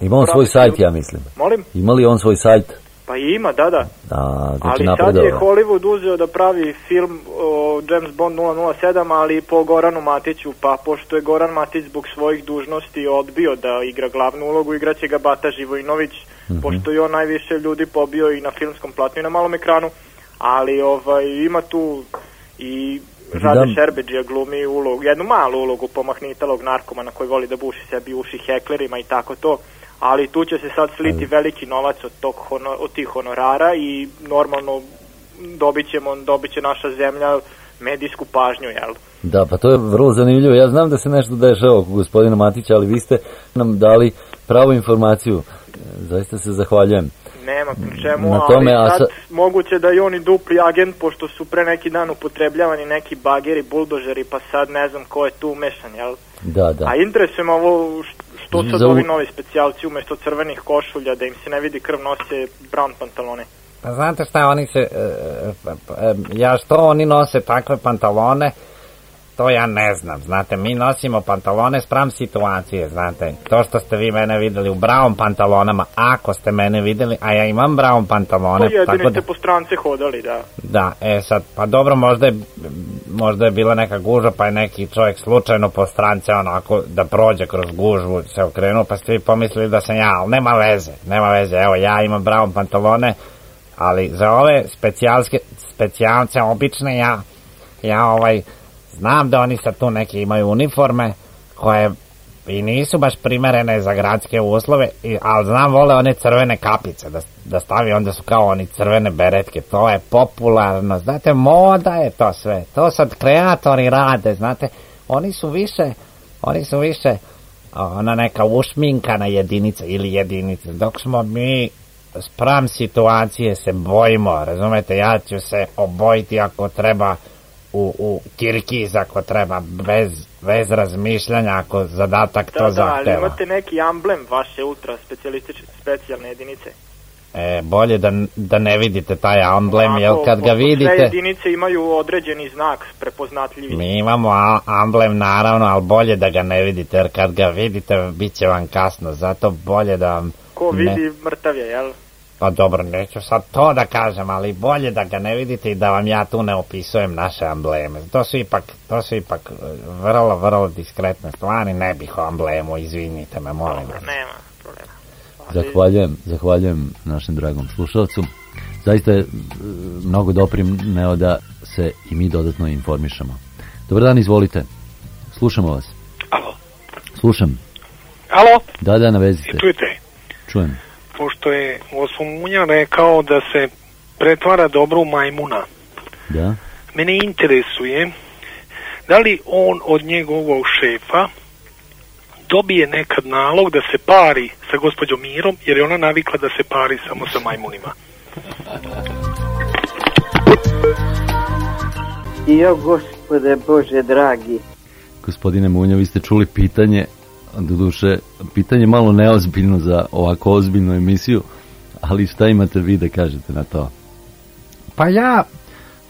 Ima on svoj sajt, ja mislim. Molim? Ima li on svoj sajt? pa ima, da, da. Da, znači Ali sad je napredovao. Hollywood uzeo da pravi film o James Bond 007, ali po Goranu Matiću, pa pošto je Goran Matić zbog svojih dužnosti odbio da igra glavnu ulogu, igraće ga Bata Živojinović, Mhm. pošto je on najviše ljudi pobio i na filmskom platnu i na malom ekranu, ali ovaj, ima tu i Rade. Šerbeđija glumi ulogu, jednu malu ulogu pomahnitalog narkomana koji voli da buši sebi uši heklerima i tako to, ali tu će se sad sliti veliki novac od, tog od tih honorara i normalno dobit, ćemo, dobit će naša zemlja medijsku pažnju, jel? Da, pa to je vrlo zanimljivo. Ja znam da se nešto dešava oko gospodina Matića, ali vi ste nam dali pravu informaciju. E, Zaista se zahvaljujem. Nema pri čemu, Na tome, a ali sad sa- moguće da i dupli agent, pošto su pre neki dan upotrebljavani neki bageri, buldožeri, pa sad ne znam ko je tu umešan, jel? Da, da. A interesuje me ovo š- što sad Za u- ovi novi specijalci umjesto crvenih košulja, da im se ne vidi krv, nose brown pantalone. Pa znate šta, oni se, e, e, e, ja što oni nose takve pantalone, to ja ne znam, znate, mi nosimo pantalone spram situacije, znate, to što ste vi mene videli u brown pantalonama, ako ste mene videli, a ja imam brown Pa pantalone, tako jedini da, ste po strance hodali, da. da, e sad, pa dobro, možda je, možda je bila neka gužva, pa je neki čovjek slučajno po strance, onako, da prođe kroz gužvu, se okrenuo, pa ste vi pomislili da sam ja, ali nema veze, nema veze, evo, ja imam brown pantalone, ali za ove specijalske, specijalce obične ja, ja ovaj, znam da oni sad tu neki imaju uniforme koje i nisu baš primerene za gradske uslove, ali znam vole one crvene kapice da, da stavi, onda su kao oni crvene beretke, to je popularno, znate, moda je to sve, to sad kreatori rade, znate, oni su više, oni su više ona neka ušminkana jedinica ili jedinica, dok smo mi spram situacije se bojimo, razumete, ja ću se obojiti ako treba u, u kirkiz ako treba, bez, bez razmišljanja ako zadatak Da, to da, ali zahteva. imate neki amblem vaše ultra specijalne jedinice. E, bolje da, da ne vidite taj emblem, Onako, jer kad ga pošto Sve vidite, jedinice imaju određeni znak prepoznatljivi. mi imamo a- emblem naravno, ali bolje da ga ne vidite, jer kad ga vidite, bit će vam kasno, zato bolje da vam... Ko ne- vidi mrtav je, jel? Pa dobro, neću sad to da kažem, ali bolje da ga ne vidite i da vam ja tu ne opisujem naše embleme. To su ipak, to su ipak e, vrlo, vrlo diskretne stvari, ne bih o emblemu, izvinite me, molim vas. Nema problema. Zahvaljujem, zahvaljujem našem dragom slušalcu. Zaista je e, mnogo doprineo da se i mi dodatno informišemo. Dobar dan, izvolite. Slušamo vas. Alo. Slušam. Alo, Da, da, navezite. čujete, Čujem. Pošto je Osmo Munja rekao da se pretvara dobro u majmuna. Da? Mene interesuje da li on od njegovog šefa dobije nekad nalog da se pari sa gospođom Mirom, jer je ona navikla da se pari samo sa majmunima. Jo, gospode Bože dragi. Gospodine Munja, vi ste čuli pitanje, doduše, pitanje malo neozbiljno za ovako ozbiljnu emisiju, ali šta imate vi da kažete na to? Pa ja,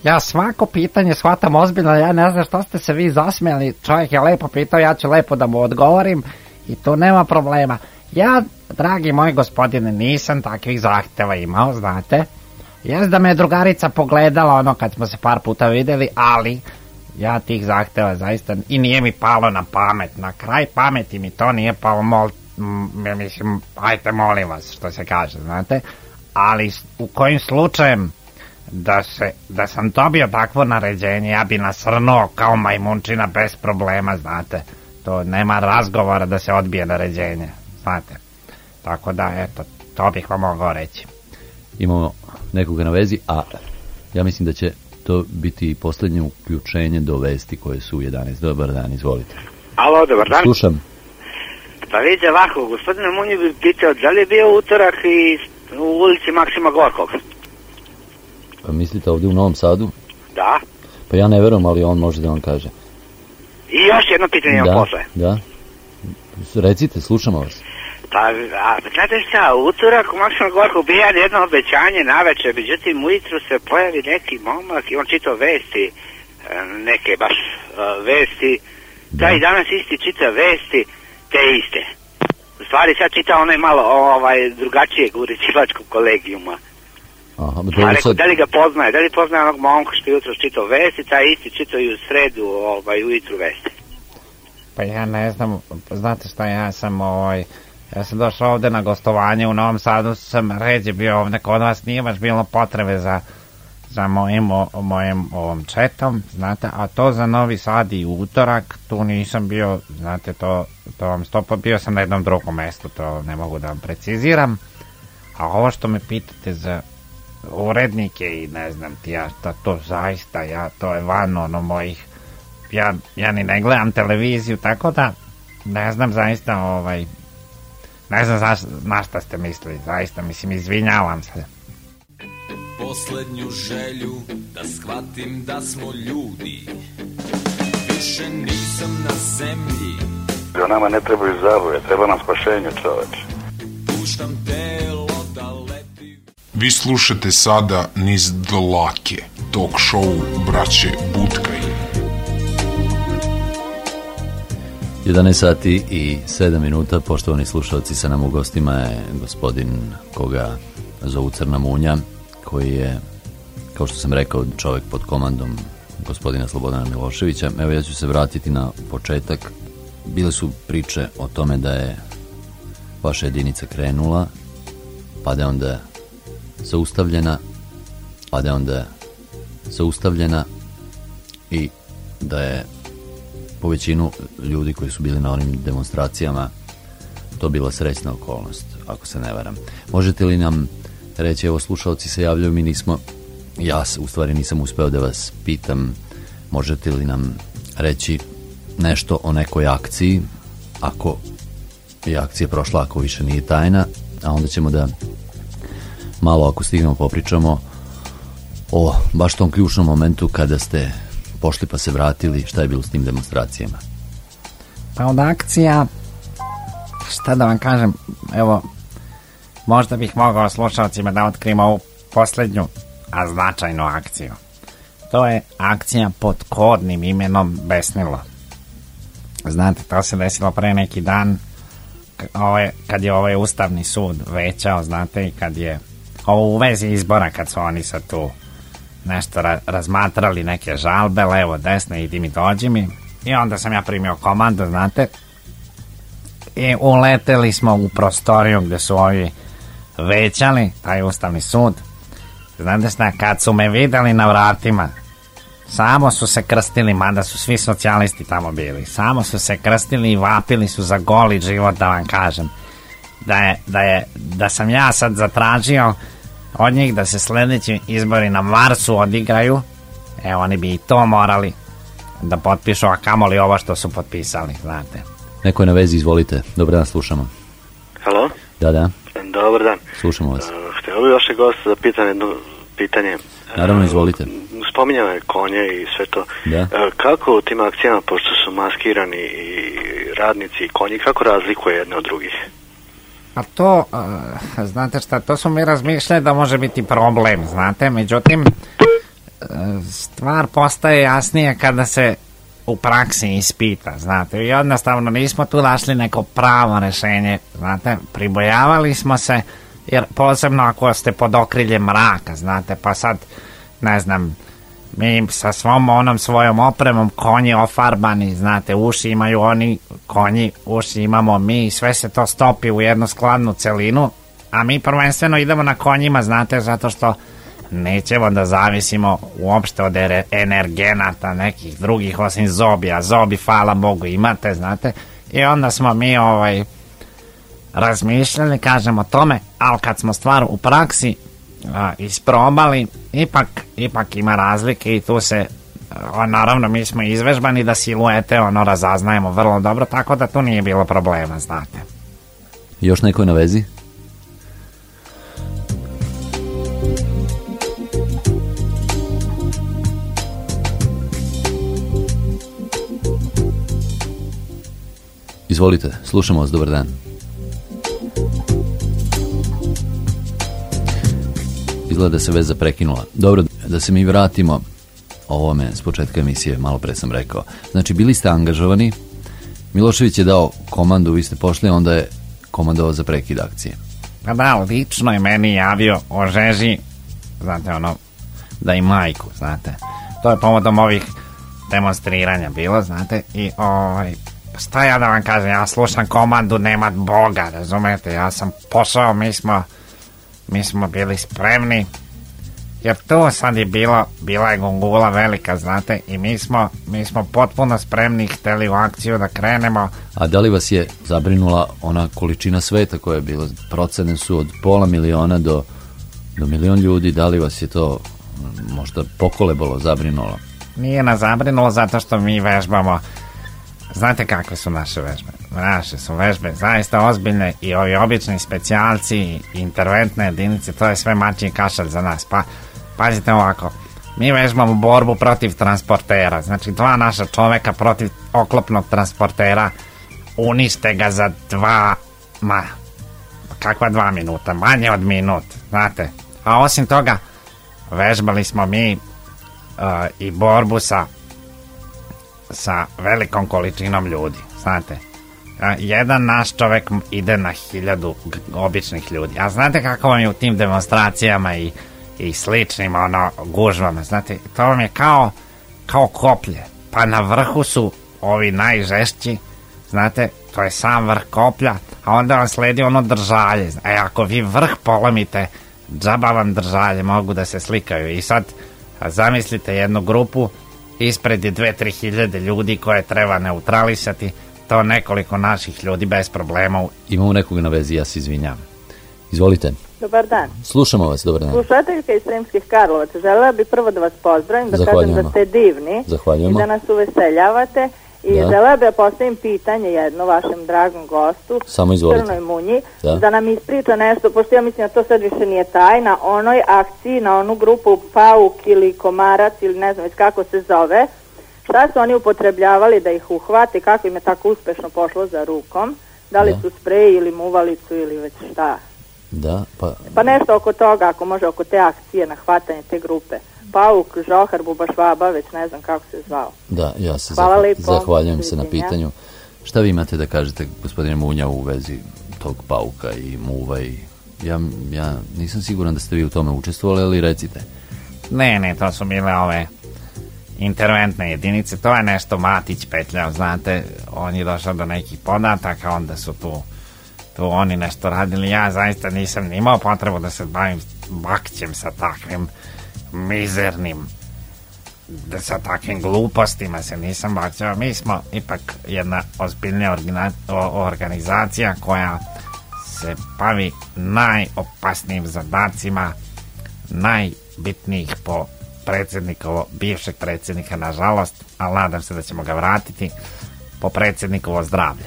ja svako pitanje shvatam ozbiljno, ja ne znam što ste se vi zasmijali, čovjek je lepo pitao, ja ću lepo da mu odgovorim i tu nema problema. Ja, dragi moj gospodine, nisam takvih zahteva imao, znate. Jes da me drugarica pogledala ono kad smo se par puta vidjeli, ali ja tih zahteva zaista i nije mi palo na pamet. Na kraj pameti mi to nije palo, mol, m, mislim, ajte molim vas, što se kaže, znate. Ali u kojim slučajem da, se, da sam dobio takvo naređenje, ja bi nasrnuo kao majmunčina bez problema, znate. To nema razgovora da se odbije naređenje, znate. Tako da, eto, to bih vam mogao reći. Imamo nekoga na vezi, a ja mislim da će to biti i posljednje uključenje do vesti koje su u 11. Dobar dan, izvolite. Alo, dobar dan. Slušam. Pa vidite ovako, gospodine Munji bi pitao da li je bio utorak i u ulici Maksima Gorkog? Pa mislite ovdje u Novom Sadu? Da. Pa ja ne verujem, ali on može da vam kaže. I još jedno pitanje imam da, posle. da. Recite, slušamo vas. Pa, a, znate šta, u utorak u Maksima Gorkog bi ja jedno obećanje naveče, međutim ujutru se pojavi neki momak i on čitao vesti, e, neke baš e, vesti, taj danas isti čita vesti, te iste. U stvari sad čita onaj malo ovaj, drugačijeg uređivačkog kolegijuma. Aha, Pa rekao, sad, da li ga poznaje, da li poznaje onog momka što je jutro čitao vesti, taj isti čitao i u sredu, ovaj, ujutru vesti. Pa ja ne znam, znate šta, ja sam ovaj, ja sam došao ovdje na gostovanje u Novom Sadu, sam ređe bio ovdje kod vas, nije baš bilo potrebe za, za mojim, o, mojim ovom četom, znate, a to za Novi Sad i utorak, tu nisam bio, znate, to, to vam stopa, bio sam na jednom drugom mjestu, to ne mogu da vam preciziram, a ovo što me pitate za urednike i ne znam ti ja, to, to zaista, ja, to je van ono mojih ja, ja ni ne gledam televiziju, tako da ne znam zaista ovaj ne znam zaš, na šta ste mislili, zaista mislim izvinjavam se. Poslednju želju da shvatim da smo ljudi Više nisam na zemlji Da nama ne trebaju zabave, treba nam spašenje čoveče. Puštam telo da leti Vi slušate sada niz dlake, talk show braće Butkaj. 11 sati i 7 minuta, poštovani slušalci, sa nam u gostima je gospodin koga zovu Crna Munja, koji je, kao što sam rekao, čovjek pod komandom gospodina Slobodana Miloševića. Evo ja ću se vratiti na početak. Bile su priče o tome da je vaša jedinica krenula, pa da je onda zaustavljena, pa da je onda zaustavljena i da je po većinu ljudi koji su bili na onim demonstracijama to bila srećna okolnost, ako se ne varam. Možete li nam reći, evo slušalci se javljaju, mi nismo, ja u stvari nisam uspeo da vas pitam, možete li nam reći nešto o nekoj akciji, ako je akcija prošla, ako više nije tajna, a onda ćemo da malo ako stignemo popričamo o baš tom ključnom momentu kada ste pošli pa se vratili, šta je bilo s tim demonstracijama? Pa od akcija, šta da vam kažem, evo, možda bih mogao slušalcima da otkrim ovu posljednju, a značajnu akciju. To je akcija pod kodnim imenom Besnilo. Znate, to se desilo pre neki dan, ovaj, kad je ovaj Ustavni sud većao, znate, i kad je ovo u vezi izbora, kad su oni sad tu nešto ra- razmatrali neke žalbe, levo, desno, idi mi, dođi mi. I onda sam ja primio komandu, znate, i uleteli smo u prostoriju gdje su ovi većali, taj ustavni sud. Znate šta, kad su me vidjeli na vratima, samo su se krstili, mada su svi socijalisti tamo bili, samo su se krstili i vapili su za goli život, da vam kažem. Da, je, da, je, da sam ja sad zatražio od njih da se sljedeći izbori na Marsu odigraju, e oni bi i to morali da potpišu, a kamoli ovo što su potpisali, znate. Neko je na vezi, izvolite. Dobar dan, slušamo. Halo, Da, da, dobar dan. slušamo vas. Uh, Htio bih vašeg gosta da pitam jedno pitanje. Naravno, izvolite. Spominjao je konje i sve to. Da. Uh, Kako u tim akcijama, pošto su maskirani i radnici i konji, kako razlikuje jedne od drugih? A to, e, znate šta, to su mi razmišljali da može biti problem, znate, međutim, e, stvar postaje jasnije kada se u praksi ispita, znate, i jednostavno nismo tu našli neko pravo rješenje, znate, pribojavali smo se, jer posebno ako ste pod okriljem mraka, znate, pa sad, ne znam, mi sa svom onom svojom opremom, konji ofarbani, znate, uši imaju oni, konji, uši imamo mi, sve se to stopi u jednu skladnu celinu, a mi prvenstveno idemo na konjima, znate, zato što nećemo da zavisimo uopšte od energenata nekih drugih osim zobija. Zobi, hvala Bogu, imate, znate. I onda smo mi ovaj razmišljali, kažem o tome, ali kad smo stvar u praksi a, isprobali, ipak, ipak ima razlike i tu se a, naravno mi smo izvežbani da siluete ono razaznajemo vrlo dobro, tako da tu nije bilo problema, znate. Još neko je na vezi? Izvolite, slušamo vas, dobar dan. Izgleda da se veza prekinula. Dobro, da se mi vratimo ovome s početka emisije, malo pre sam rekao. Znači, bili ste angažovani, Milošević je dao komandu, vi ste pošli, onda je komandovao za prekid akcije. Pa da, lično je meni javio o žeži, znate ono, da i majku, znate. To je povodom ovih demonstriranja bilo, znate, i ovaj, šta ja da vam kažem, ja slušam komandu nema Boga, razumete, ja sam pošao, mi smo, mi smo bili spremni, jer tu sad je bilo, bila je gungula velika, znate, i mi smo, mi smo potpuno spremni hteli u akciju da krenemo, A da li vas je zabrinula ona količina sveta koja je bila? Procene su od pola miliona do, do milion ljudi. Da li vas je to možda pokolebalo, zabrinulo? Nije nas zabrinulo zato što mi vežbamo Znate kakve su naše vežbe? Naše su vežbe zaista ozbiljne i ovi obični specijalci i interventne jedinice, to je sve mačji kašalj za nas. Pa, pazite ovako, mi vežbamo borbu protiv transportera. Znači, dva naša čoveka protiv oklopnog transportera unište ga za dva, ma, kakva dva minuta, manje od minut, znate. A osim toga, vežbali smo mi uh, i borbu sa sa velikom količinom ljudi, znate. A, jedan naš čovek ide na hiljadu običnih ljudi. A znate kako vam je u tim demonstracijama i, i sličnim ono, gužvama, znate, to vam je kao, kao koplje. Pa na vrhu su ovi najžešći, znate, to je sam vrh koplja, a onda vam sledi ono držalje. E, ako vi vrh polomite, džaba vam držalje, mogu da se slikaju. I sad, zamislite jednu grupu, ispred je dve, tri hiljade ljudi koje treba neutralisati, to nekoliko naših ljudi bez problema. Imamo nekoga na vezi, ja se izvinjam. Izvolite, Dobar dan. slušamo vas, dobar dan. Slušateljka iz Sremskih Karlovaca, želela bi prvo da vas pozdravim, da kažem da ste divni Zahvaljujemo. i da nas uveseljavate. I Da. želela bi da postavim pitanje jedno vašem dragom gostu, Samo izvolite. Crnoj Munji, Da. da. nam ispriča nešto, pošto ja mislim da to sad više nije tajna, onoj akciji na onu grupu Pauk ili Komarac ili ne znam već kako se zove, šta su oni upotrebljavali da ih uhvate, kako im je tako uspešno pošlo za rukom, da li Da. su sprej ili muvalicu ili već šta. Da, pa Pa nešto oko toga, ako može oko te akcije na hvatanje te grupe. Pauk, Žohar, Buba Švaba, već ne znam kako se zvao. da, ja se Hvala zahva- zahvaljujem se na pitanju. Šta vi imate da kažete, gospodine Munja, u vezi tog pauka i muva i... Ja, ja nisam siguran da ste vi u tome učestvovali, ali recite. Ne, ne, to su bile ove interventne jedinice, to je nešto Matić petljao, znate, on je došao do nekih podataka, onda su tu, tu oni nešto radili, ja zaista nisam ni imao potrebu da se bavim bakćem sa takvim mizernim da sa takvim glupostima se nisam bakćao. Mi smo ipak jedna ozbiljnija organizacija koja se bavi najopasnijim zadacima najbitnijih po predsjednikovo, bivšeg predsjednika, nažalost, ali nadam se da ćemo ga vratiti, po predsjednikovo zdravlje.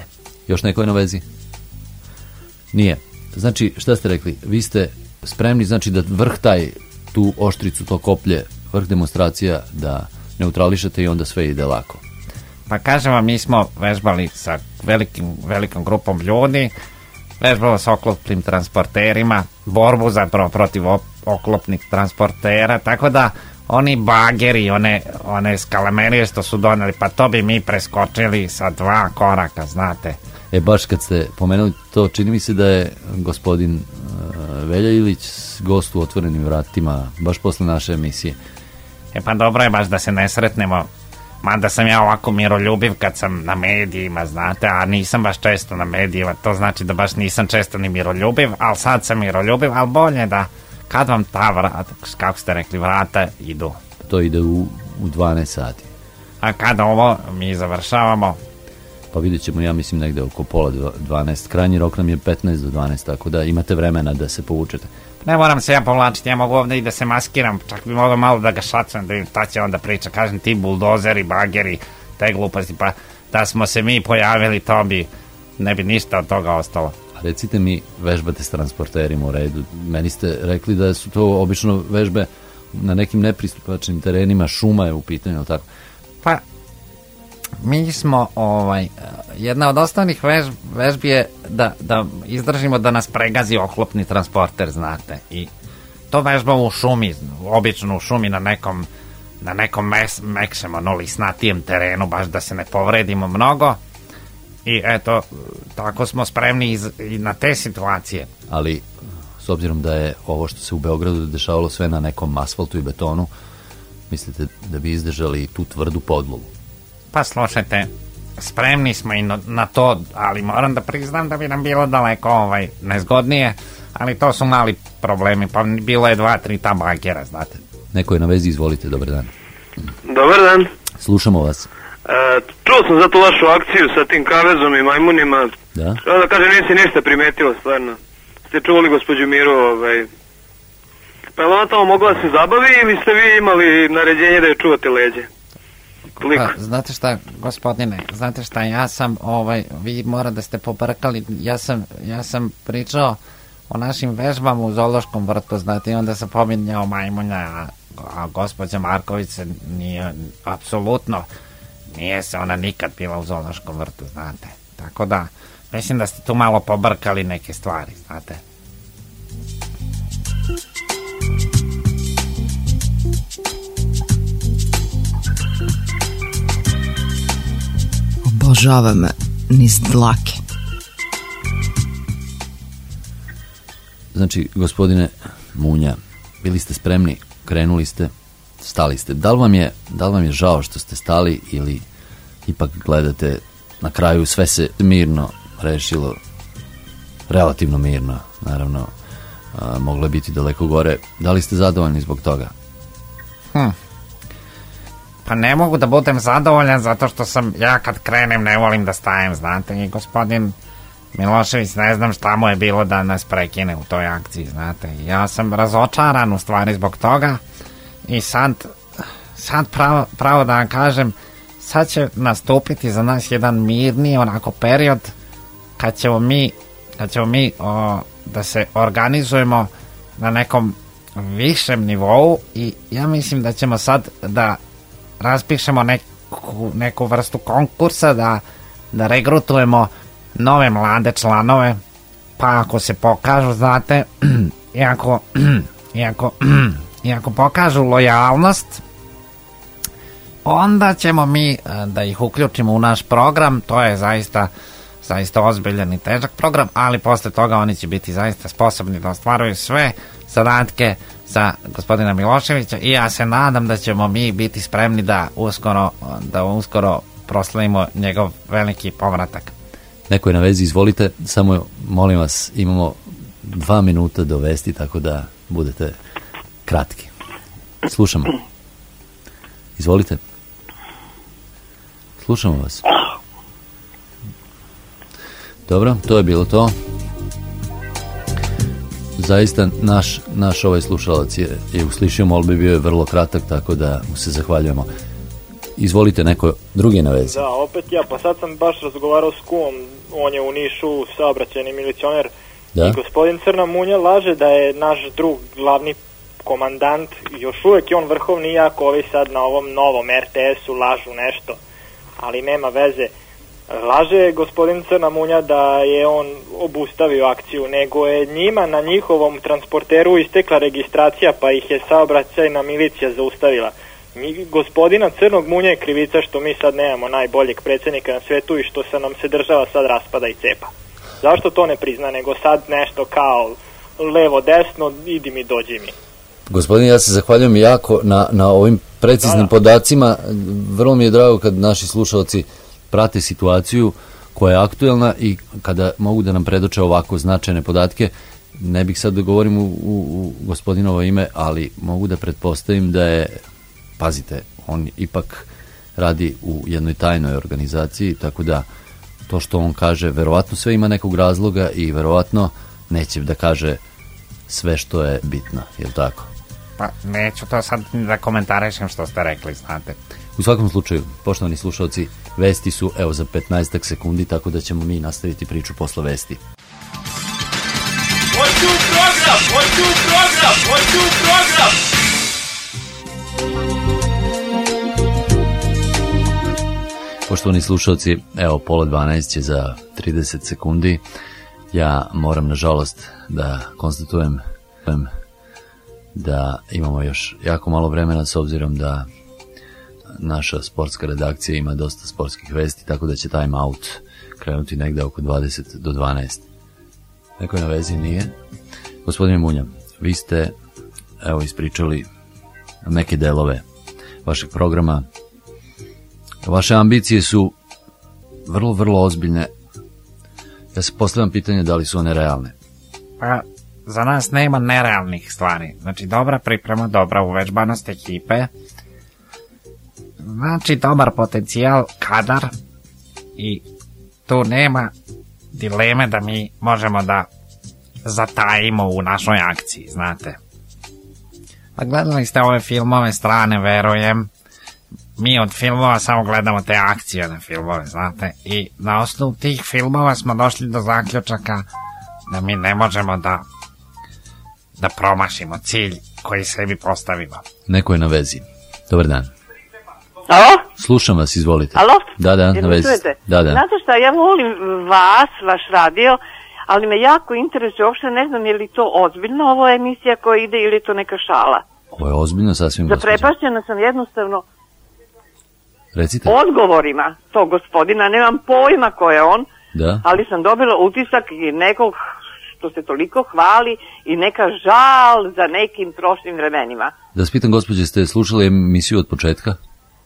Još neko je na vezi? Nije. Znači, šta ste rekli? Vi ste spremni, znači da vrh taj, tu oštricu, to koplje, vrh demonstracija, da neutrališete i onda sve ide lako. Pa kažem vam, mi smo vežbali sa velikim, velikom grupom ljudi, vežbalo s oklopnim transporterima, borbu zapravo protiv op- oklopnih transportera, tako da oni bageri, one, one skalamerije što su doneli, pa to bi mi preskočili sa dva koraka, znate. E, baš kad ste pomenuli to, čini mi se da je gospodin uh, Velja Ilić gost u otvorenim vratima, baš posle naše emisije. E pa dobro je baš da se ne sretnemo, mada sam ja ovako miroljubiv kad sam na medijima, znate, a nisam baš često na medijima, to znači da baš nisam često ni miroljubiv, ali sad sam miroljubiv, ali bolje da kad vam ta vrata, kako ste rekli, vrata idu. To ide u, u 12 sati. A kada ovo mi završavamo, Pa vidjet ćemo, ja mislim, negde oko pola dva- 12. Krajnji rok nam je 15 do 12, tako da imate vremena da se povučete. ne moram se ja povlačiti, ja mogu ovdje i da se maskiram, čak bi mogao malo da ga šacujem, da vidim šta će onda priča, kažem ti buldozeri, bageri, te gluposti, pa da smo se mi pojavili, to bi, ne bi ništa od toga ostalo. Recite mi, vežbate s transporterima u redu. Meni ste rekli da su to obično vežbe na nekim nepristupačnim terenima, šuma je u pitanju, tako? Pa, mi smo, ovaj, jedna od osnovnih vež, vežbi je da, da izdržimo da nas pregazi oklopni transporter, znate. I to vežbamo u šumi, obično u šumi na nekom, na nekom mes, mekšem, ono, lisnatijem terenu, baš da se ne povredimo mnogo. I eto, tako smo spremni iz, i na te situacije. Ali, s obzirom da je ovo što se u Beogradu dešavalo sve na nekom asfaltu i betonu, mislite da bi izdržali tu tvrdu podlogu? Pa slušajte, spremni smo i na, to, ali moram da priznam da bi nam bilo daleko ovaj, nezgodnije, ali to su mali problemi, pa bilo je dva, tri tabakera, znate. Neko je na vezi, izvolite, dobar dan. Dobar dan. Slušamo vas. E, čuo sam za tu vašu akciju sa tim kavezom i majmunima. Da? Da kažem, nisi ništa primetila, stvarno. Ste čuvali gospođu Miru, ovaj... Pa je li ona tamo mogla da se zabavi ili ste vi imali naređenje da je čuvate leđe? Pa, znate šta, gospodine, znate šta, ja sam, ovaj, vi mora da ste pobrkali, ja sam, ja sam pričao o našim vežbama u Zološkom vrtu, znate, i onda sam pominjao majmunja, a, a gospođa Marković se nije, apsolutno, nije se ona nikad bila u Zološkom vrtu, znate. Tako da, mislim da ste tu malo pobrkali neke stvari, znate. Obožava me niz dlake. Znači, gospodine Munja, bili ste spremni, krenuli ste, stali ste. Da li vam je, da li vam je žao što ste stali ili ipak gledate na kraju sve se mirno rešilo, relativno mirno, naravno, a, moglo je biti daleko gore. Da li ste zadovoljni zbog toga? Hm. Pa ne mogu da budem zadovoljan zato što sam, ja kad krenem ne volim da stajem, znate, i gospodin Milošević ne znam šta mu je bilo da nas prekine u toj akciji, znate. Ja sam razočaran u stvari zbog toga i sad, sad pravo, pravo da vam kažem, sad će nastupiti za nas jedan mirni onako period kad ćemo mi, kad ćemo mi o, da se organizujemo na nekom višem nivou i ja mislim da ćemo sad da raspišemo neku, neku vrstu konkursa da, da regrutujemo nove mlade članove pa ako se pokažu znate i ako, i ako, pokažu lojalnost onda ćemo mi e, da ih uključimo u naš program. To je zaista zaista ozbiljan i težak program ali posle toga oni će biti zaista sposobni da ostvaruju sve zadatke za gospodina Miloševića. I ja se nadam da ćemo mi biti spremni da uskoro da uskoro proslavimo njegov veliki povratak. Neko je na vezi, izvolite, samo molim vas, imamo dva minuta do vesti, tako da budete kratki. Slušamo. Izvolite. Slušamo vas. Dobro, to je bilo to. zaista naš, naš ovaj slušalac je, je uslišio molbi, bio je vrlo kratak, tako da mu se zahvaljujemo. Izvolite, neko drugi na vezi. Da, opet ja, pa sad sam baš razgovarao s kumom, on je u Nišu saobraćajni milicioner Da. i gospodin Crna Munja laže da je naš drug glavni komandant, još uvek je on vrhovni iako ovi sad na ovom novom RTS-u lažu nešto, ali nema veze. Laže gospodin Crna Munja da je on obustavio akciju, nego je njima na njihovom transporteru istekla registracija pa ih je saobraćajna milicija zaustavila. Nji- gospodina Crnog Munja je krivica što mi sad nemamo najboljeg predsjednika na svetu i što se nam se država sad raspada i cepa. Zašto to ne prizna, nego sad nešto kao levo desno, idi mi, dođi mi. Gospodine, ja se zahvaljujem jako na, na ovim preciznim podacima. Vrlo mi je drago kad naši slušalci prate situaciju koja je aktuelna i kada mogu da nam predoče ovako značajne podatke. Ne bih sad da govorim u, u, u gospodinovo ime, ali mogu da pretpostavim da je, pazite, on ipak radi u jednoj tajnoj organizaciji, tako da to što on kaže, verovatno sve ima nekog razloga i verovatno neće da kaže sve što je bitno, je li tako? Pa neću to sad ni da komentarišem što ste rekli, znate. U svakom slučaju, poštovani slušalci, vesti su evo za 15 sekundi, tako da ćemo mi nastaviti priču posle vesti. Hoću program, hoću program, hoću program. Poštovani slušalci, evo pola 12 će za 30 sekundi. Ja moram nažalost da konstatujem da imamo još jako malo vremena s obzirom da naša sportska redakcija ima dosta sportskih vesti, tako da će time out krenuti negde oko 20 do 12. Neko na vezi nije. Gospodine Munja, vi ste evo ispričali neke delove vašeg programa. Vaše ambicije su vrlo, vrlo ozbiljne. Ja se postavljam pitanje da li su one realne. Pa, za nas nema nerealnih stvari. Znači, dobra priprema, dobra uvežbanost ekipe, znači dobar potencijal, kadar i tu nema dileme da mi možemo da zatajimo u našoj akciji, znate. Pa gledali ste ove filmove strane, verujem. Mi od filmova samo gledamo te akcijone filmove, znate. I na osnovu tih filmova smo došli do zaključaka da mi ne možemo da da promašimo cilj koji sebi postavimo. Neko je na vezi. Dobar dan. Alo? Slušam vas, izvolite. Alo? Da, da, Jel na vezi. čujete? Da, da. Znate šta, ja volim vas, vaš radio, ali me jako interesuje, uopšte ne znam je li to ozbiljno ovo emisija koja ide ili je to neka šala. Ovo je ozbiljno sasvim. Zaprepašćena sam jednostavno Recite. odgovorima tog gospodina, nemam pojma ko je on, Da. ali sam dobila utisak i nekog što se toliko hvali i neka žal za nekim prošlim vremenima. Da vas pitam, gospođe, ste slušali emisiju od početka?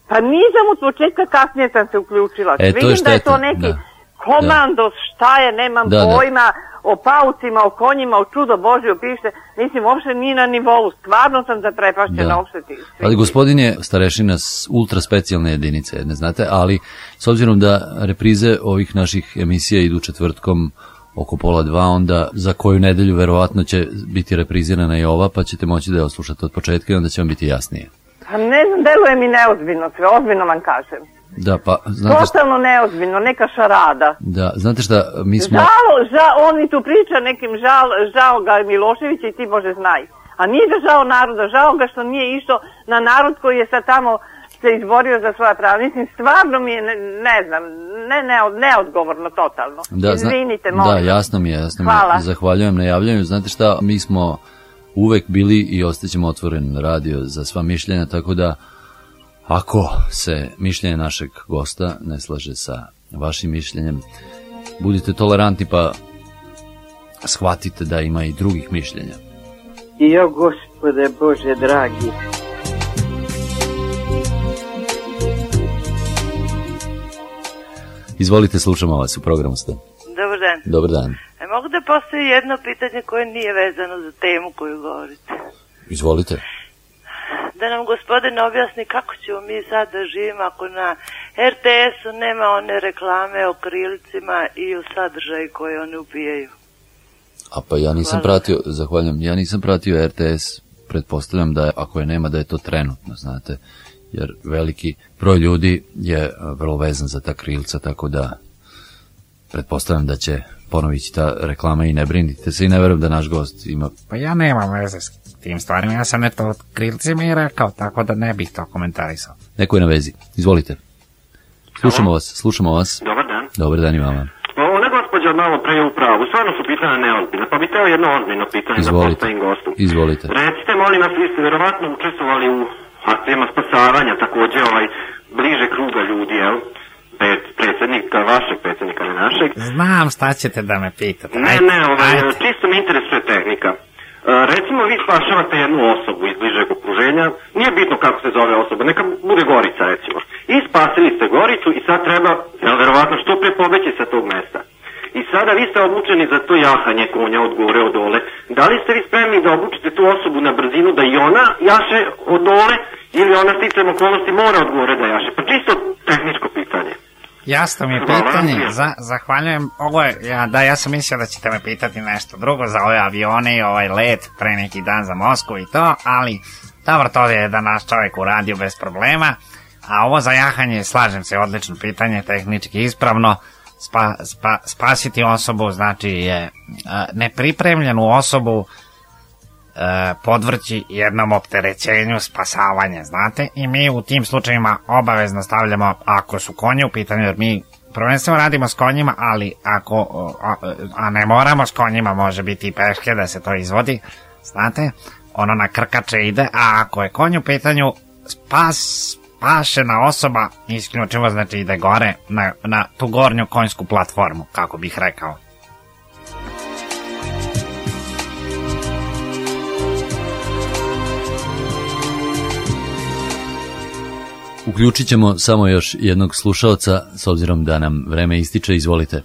Pa nisam od početka kasnije sam se uključila. E, to je Vidim da je to neki da. komandos, šta je, nemam Da, da. pojma, o paucima, o konjima, o čudo Božje piše. Mislim, uopšte nije na nivou. Stvarno sam zaprepašćena Da. uopšte ti. Ali gospodin je starešina s ultra specijalne jedinice, ne znate, ali s obzirom da reprize ovih naših emisija idu četvrtkom oko pola dva, onda za koju nedelju verovatno će biti reprizirana i ova, pa ćete moći da je oslušate od početka i onda će vam biti jasnije. Pa ne znam, deluje mi neozbiljno sve, ozbiljno vam kažem. Da, pa, znate šta, Totalno neozbiljno, neka šarada. da, znate šta, mi smo... Žao, žao, on mi tu priča nekim žal, žao ga Miloševića i ti Bože znaj. A nije ga žao naroda, žao ga što nije išao na narod koji je sad tamo se izborio za svoja prava. Mislim, stvarno mi je, ne, ne znam, ne, ne, neodgovorno totalno. Da, zna- Izvinite, Da, molim. jasno mi je, jasno mi Hvala. je. Zahvaljujem na javljanju. Znate šta, mi smo uvek bili i ostaćemo otvoren radio za sva mišljenja, tako da ako se mišljenje našeg gosta ne slaže sa vašim mišljenjem, budite tolerantni pa shvatite da ima i drugih mišljenja. Jo, gospode Bože dragi. Izvolite, slušamo vas, u programu ste. Dobar dan. Dobar dan. E, mogu da postoji jedno pitanje koje nije vezano za temu koju govorite. Izvolite. Da nam gospodin objasni kako ćemo mi sad da živimo ako na RTS-u nema one reklame o krilcima i o sadržaju koje oni upijaju. A pa ja nisam Hvala. pratio, zahvaljujem, ja nisam pratio RTS, pretpostavljam da je, ako je nema da je to trenutno, znate, jer veliki broj ljudi je a, vrlo vezan za ta krilca, tako da pretpostavljam da će ponovići ta reklama i ne brinite se i ne verujem da naš gost ima Pa ja nemam veze s tim stvarima, ja sam eto od krilci mi rekao, tako da ne bih to komentarisao. Neko je na vezi. Izvolite. Slušamo vas, slušamo vas. Dobar dan. Dobar dan i vama. Ona gospođa malo pre je u pravu. Stvarno su pitanja neozbiljna, pa bi teo jedno ozbiljno pitanje da Izvolite. postavim gostu. Izvolite. Recite, molim vas, vi ste verovatno učestvovali u akcijama spasavanja, takođe ovaj bliže kruga ljudi, jel? Pred predsjednika, vašeg predsjednika, ne našeg. Znam šta ćete da me pitate. Ne, ne, ovaj, ajde. čisto me interesuje tehnika. E, recimo, vi spašavate jednu osobu iz bližeg okruženja, nije bitno kako se zove osoba, neka bude Gorica, recimo. I spasili ste Goricu i sad treba, jel, verovatno, što pre pobeći sa tog mesta. I sada vi ste obučeni za to jahanje konja od gore, od dole. Da li ste vi spremni da obučite tu osobu na brzinu da i ona jaše od dole ili ona sticam okolnosti mora od gore da jaše? Pa čisto tehničko pitanje. Jasno mi je pitanje, za, zahvaljujem. Ovo je, ja, da, ja sam mislio da ćete me pitati nešto drugo za ove avione i ovaj let pre neki dan za Moskvu i to, ali dobro, to je da naš čovjek uradio bez problema. A ovo za jahanje, slažem se, odlično pitanje, tehnički ispravno. Spa, spa, spasiti osobu znači je a, nepripremljenu osobu e, podvrći jednom opterećenju spasavanja, znate, i mi u tim slučajevima obavezno stavljamo, ako su konje u pitanju, jer mi prvenstveno radimo s konjima, ali ako, a, a ne moramo s konjima, može biti i peške da se to izvodi, znate, ono na krkače ide, a ako je konj u pitanju, spas, spašena osoba isključivo znači ide gore na, na tu gornju konjsku platformu, kako bih rekao. Uključit ćemo samo još jednog slušalca, s obzirom da nam vreme ističe, izvolite.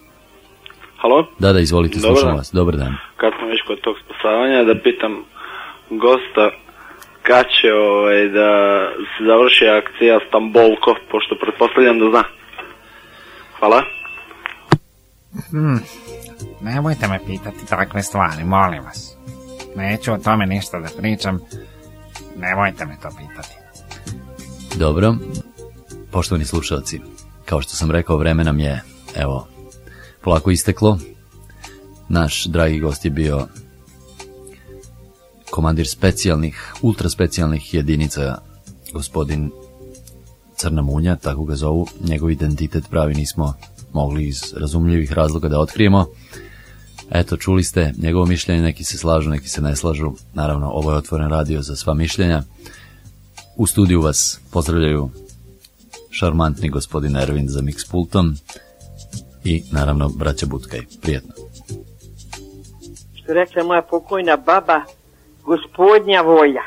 Halo? Da, da, izvolite, Dobar slušamo dan. vas. Dobar dan. Kad smo već kod tog spasavanja, da pitam gosta kad će ovaj, da se završi akcija Stambolko, pošto pretpostavljam da zna. Hvala. Hmm, nemojte me pitati takve stvari, molim vas. Neću o tome ništa da pričam. Nemojte me to pitati. Dobro. Poštovani slušalci, kao što sam rekao, vreme nam je, evo, polako isteklo. Naš dragi gost je bio komandir specijalnih, ultra specijalnih jedinica, gospodin Crna Munja, tako ga zovu. Njegov identitet pravi nismo mogli iz razumljivih razloga da otkrijemo. Eto, čuli ste njegovo mišljenje, neki se slažu, neki se ne slažu. Naravno, ovo je otvoren radio za sva mišljenja. U studiju vas pozdravljaju šarmantni gospodin Ervin za mix pultom i naravno braća Butkaj. Prijetno. Što rekla moja pokojna baba, gospodnja volja.